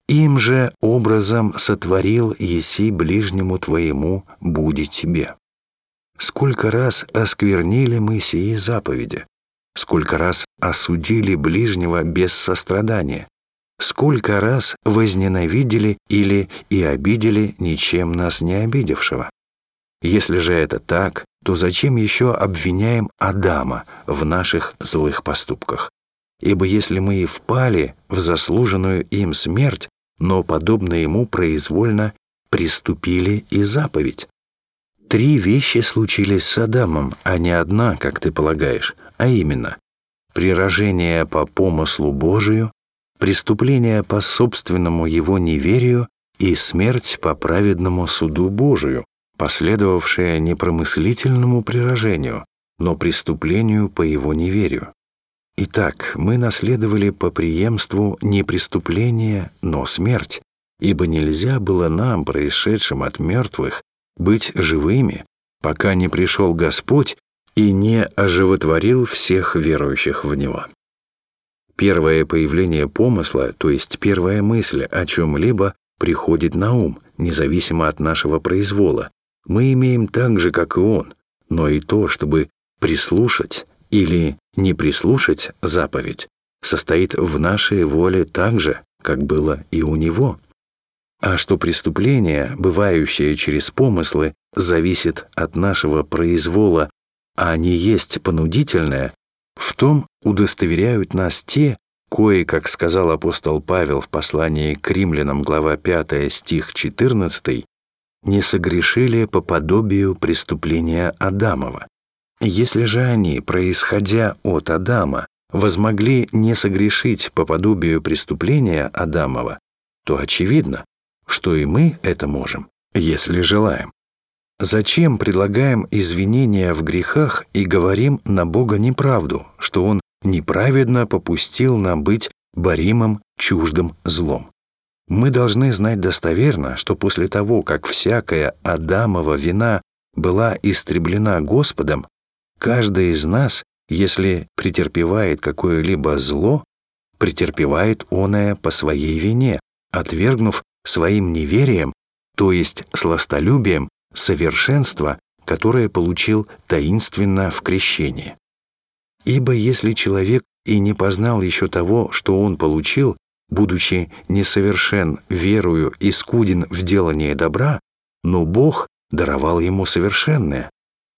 им же образом сотворил еси ближнему твоему, буди тебе. Сколько раз осквернили мы сии заповеди, сколько раз осудили ближнего без сострадания, сколько раз возненавидели или и обидели ничем нас не обидевшего. Если же это так, то зачем еще обвиняем Адама в наших злых поступках? Ибо если мы и впали в заслуженную им смерть, но, подобно ему, произвольно приступили и заповедь. Три вещи случились с Адамом, а не одна, как ты полагаешь, а именно прирожение по помыслу Божию, преступление по собственному его неверию и смерть по праведному суду Божию, последовавшая не промыслительному прирожению, но преступлению по его неверию. Итак, мы наследовали по преемству не преступление, но смерть, ибо нельзя было нам, происшедшим от мертвых, быть живыми, пока не пришел Господь и не оживотворил всех верующих в Него. Первое появление помысла, то есть первая мысль о чем-либо, приходит на ум, независимо от нашего произвола. Мы имеем так же, как и он, но и то, чтобы прислушать или не прислушать заповедь состоит в нашей воле так же, как было и у него. А что преступление, бывающее через помыслы, зависит от нашего произвола, а не есть понудительное, в том удостоверяют нас те, кои, как сказал апостол Павел в послании к римлянам, глава 5, стих 14, не согрешили по подобию преступления Адамова. Если же они, происходя от Адама, возмогли не согрешить по подобию преступления Адамова, то очевидно, что и мы это можем, если желаем. Зачем предлагаем извинения в грехах и говорим на Бога неправду, что Он неправедно попустил нам быть боримым чуждым злом? Мы должны знать достоверно, что после того, как всякая Адамова вина была истреблена Господом, Каждый из нас, если претерпевает какое-либо зло, претерпевает оное по своей вине, отвергнув своим неверием, то есть сластолюбием, совершенство, которое получил таинственно в крещении. Ибо если человек и не познал еще того, что он получил, будучи несовершен верою и скуден в делании добра, но Бог даровал ему совершенное,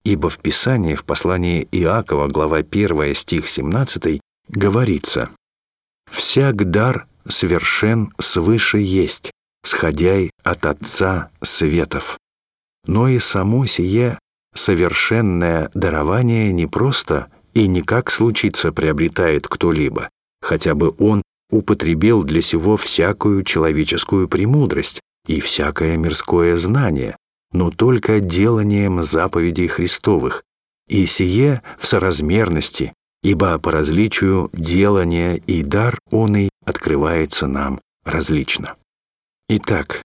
ибо в Писании, в послании Иакова, глава 1, стих 17, говорится «Всяк дар совершен свыше есть, сходяй от Отца Светов. Но и само сие совершенное дарование не просто и не как случится приобретает кто-либо, хотя бы он употребил для сего всякую человеческую премудрость и всякое мирское знание, но только деланием заповедей Христовых, и сие в соразмерности, ибо по различию делания и дар он и открывается нам различно. Итак,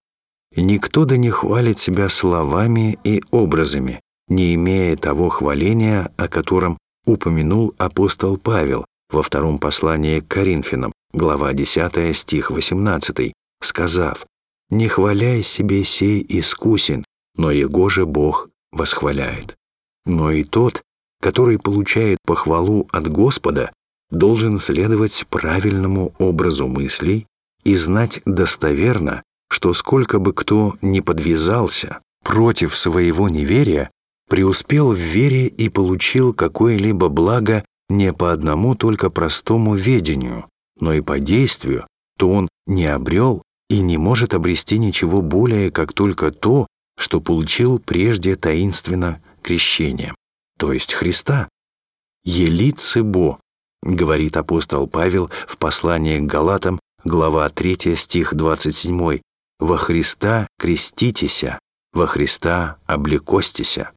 никто да не хвалит себя словами и образами, не имея того хваления, о котором упомянул апостол Павел во втором послании к Коринфянам, глава 10, стих 18, сказав, «Не хваляй себе сей искусен, но его же Бог восхваляет». Но и тот, который получает похвалу от Господа, должен следовать правильному образу мыслей и знать достоверно, что сколько бы кто ни подвязался против своего неверия, преуспел в вере и получил какое-либо благо не по одному только простому ведению, но и по действию, то он не обрел и не может обрести ничего более, как только то, что получил прежде таинственно крещением, то есть Христа. «Елицебо», — говорит апостол Павел в послании к Галатам, глава 3, стих 27, «Во Христа креститеся, во Христа облекостися».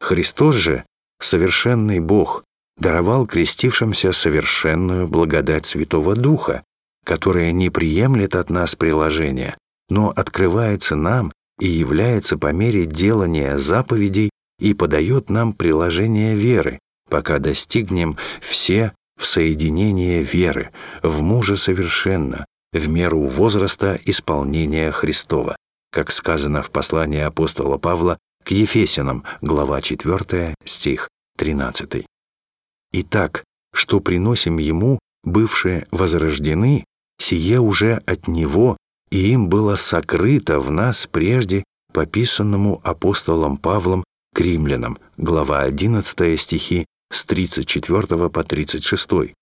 Христос же, совершенный Бог, даровал крестившимся совершенную благодать Святого Духа, которая не приемлет от нас приложения, но открывается нам и является по мере делания заповедей и подает нам приложение веры, пока достигнем все в соединение веры, в мужа совершенно, в меру возраста исполнения Христова, как сказано в послании апостола Павла к Ефесянам, глава 4, стих 13. Итак, что приносим Ему, бывшие возрождены, сие уже от Него, и им было сокрыто в нас прежде пописанному апостолом Павлом к римлянам, глава 11 стихи с 34 по 36.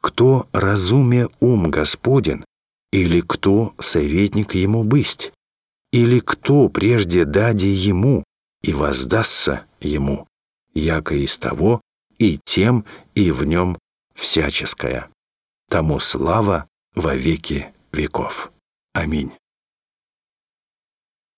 «Кто разуме ум Господен, или кто советник ему бысть, или кто прежде дади ему и воздастся ему, яко из того и тем, и в нем всяческое. Тому слава во веки веков. Аминь.